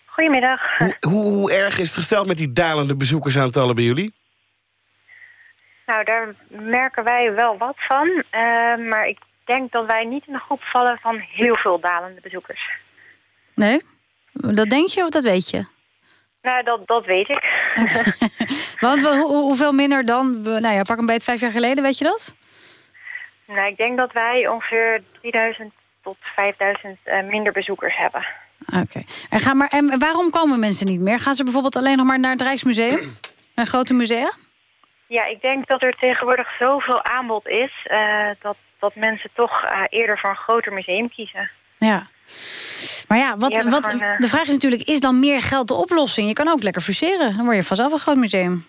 Goedemiddag. Hoe, hoe, hoe erg is het gesteld met die dalende bezoekersaantallen bij jullie? Nou, daar merken wij wel wat van. Uh, maar ik denk dat wij niet in de groep vallen van heel veel dalende bezoekers. Nee? Dat denk je of dat weet je? Nou, dat, dat weet ik. [LAUGHS] Want hoe, hoeveel minder dan? Nou ja, pak een beetje vijf jaar geleden, weet je dat? Nou, ik denk dat wij ongeveer 3000 tot 5000 uh, minder bezoekers hebben. Oké. Okay. En, ga maar, en waarom komen mensen niet meer? Gaan ze bijvoorbeeld alleen nog maar naar het Rijksmuseum? Een grote musea? Ja, ik denk dat er tegenwoordig zoveel aanbod is... Uh, dat, dat mensen toch uh, eerder voor een groter museum kiezen. Ja. Maar ja, wat, wat, gewoon, uh... de vraag is natuurlijk, is dan meer geld de oplossing? Je kan ook lekker fuseren, dan word je vanzelf een groot museum.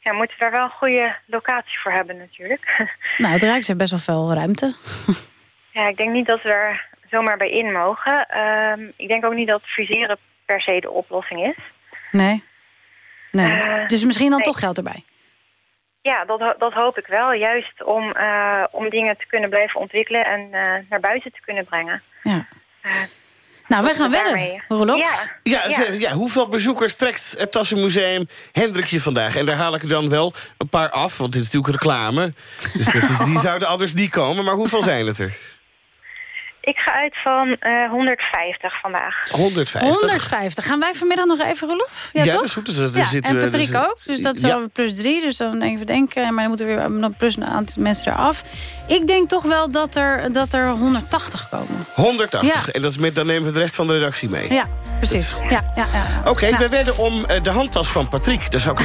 Ja, we moeten daar wel een goede locatie voor hebben natuurlijk. [LAUGHS] Nou, het Rijks heeft best wel veel ruimte. [LAUGHS] Ja, ik denk niet dat we er zomaar bij in mogen. Uh, ik denk ook niet dat fuseren per se de oplossing is. Nee. nee. Uh, dus misschien dan nee. toch geld erbij? Ja, dat, dat hoop ik wel. Juist om, uh, om dingen te kunnen blijven ontwikkelen en uh, naar buiten te kunnen brengen. Ja. nou, wij gaan wedden, Rolof. Ja. Ja, ja. ja, hoeveel bezoekers trekt het Tassenmuseum Hendrikje vandaag? En daar haal ik er dan wel een paar af, want dit is natuurlijk reclame. Dus dat is, die [LAUGHS] zouden anders niet komen. Maar hoeveel zijn het er? Ik ga uit van uh, 150 vandaag. 150? 150. Gaan wij vanmiddag nog even, Rolof? Ja, ja toch? dat is goed. Dus, ja, zit, en Patrick dus, ook. Dus dat is ja. plus drie. Dus dan even denken. Maar dan moeten we weer nog plus een aantal mensen eraf. Ik denk toch wel dat er, dat er 180 komen. 180? Ja. En dat is met, dan nemen we de rest van de redactie mee. Ja, precies. Ja, ja, ja. Oké, okay, nou. we werden om uh, de handtas van Patrick. Dat ook,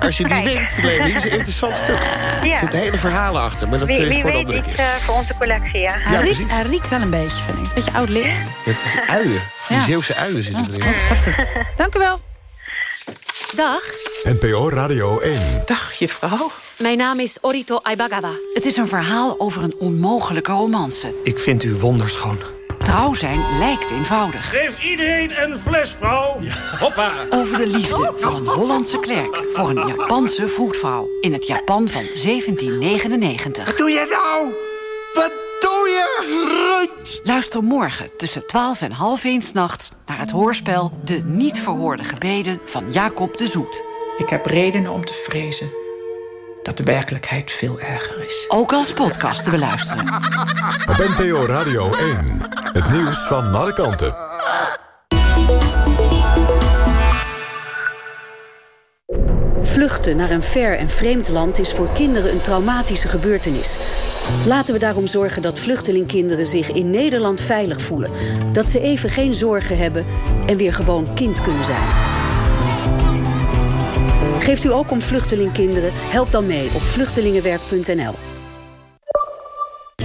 als je die wint, dat is een interessant stuk. Ja. Er zitten hele verhalen achter. Maar dat wie, is wie voor weet iets uh, voor onze collectie, ja. Hij, riekt, hij riekt wel een beetje, vind ik. Een beetje oud leer. Het is uien. [LAUGHS] Die Zeeuwse uien zitten erin. Oh, Dank u wel. Dag. NPO Radio 1. Dag, juffrouw. Mijn naam is Orito Aibagawa. Het is een verhaal over een onmogelijke romance. Ik vind u wonderschoon. Trouw zijn lijkt eenvoudig. Geef iedereen een fles, vrouw. Ja. Hoppa. Over de liefde voor een Hollandse klerk... voor een Japanse voetvrouw in het Japan van 1799. Wat doe je nou? Wat doe je, Ruud? Luister morgen tussen 12 en half 1 nachts naar het hoorspel... De niet verhoorde gebeden van Jacob de Zoet. Ik heb redenen om te vrezen dat de werkelijkheid veel erger is. Ook als podcast te beluisteren. Op NPO Radio 1. Het nieuws van alle kanten. Vluchten naar een ver en vreemd land is voor kinderen een traumatische gebeurtenis. Laten we daarom zorgen dat vluchtelingkinderen zich in Nederland veilig voelen. Dat ze even geen zorgen hebben en weer gewoon kind kunnen zijn. Geeft u ook om vluchtelingkinderen? Help dan mee op vluchtelingenwerk.nl.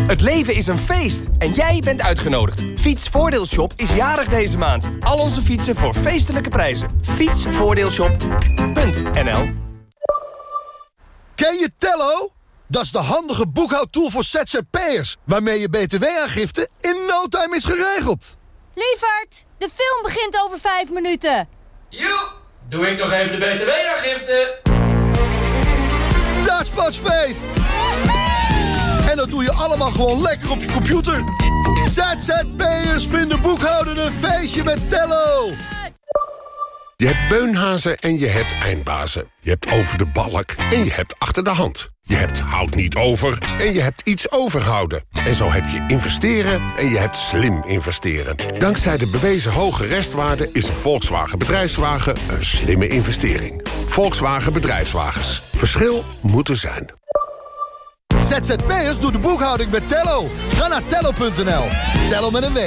Het leven is een feest en jij bent uitgenodigd. Fietsvoordeelshop is jarig deze maand. Al onze fietsen voor feestelijke prijzen. Fietsvoordeelshop.nl Ken je Tello? Dat is de handige boekhoudtool voor ZZP'ers... waarmee je btw-aangifte in no time is geregeld. Lievert, de film begint over vijf minuten. Joe, doe ik nog even de btw-aangifte. Dat is pas feest! En dat doe je allemaal gewoon lekker op je computer. ZZP'ers vinden boekhouden een feestje met Tello. Je hebt beunhazen en je hebt eindbazen. Je hebt over de balk en je hebt achter de hand. Je hebt houd niet over en je hebt iets overhouden. En zo heb je investeren en je hebt slim investeren. Dankzij de bewezen hoge restwaarde is een Volkswagen bedrijfswagen een slimme investering. Volkswagen Bedrijfswagens. Verschil moet er zijn. ZZP'ers doet de boekhouding met Tello. Ga naar tello.nl. Tello met een W.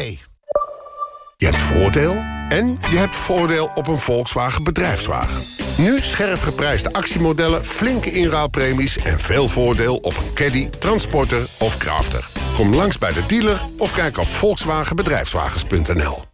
Je hebt voordeel en je hebt voordeel op een Volkswagen bedrijfswagen. Nu scherp geprijsde actiemodellen, flinke inruilpremies... en veel voordeel op een caddy, transporter of crafter. Kom langs bij de dealer of kijk op volkswagenbedrijfswagens.nl.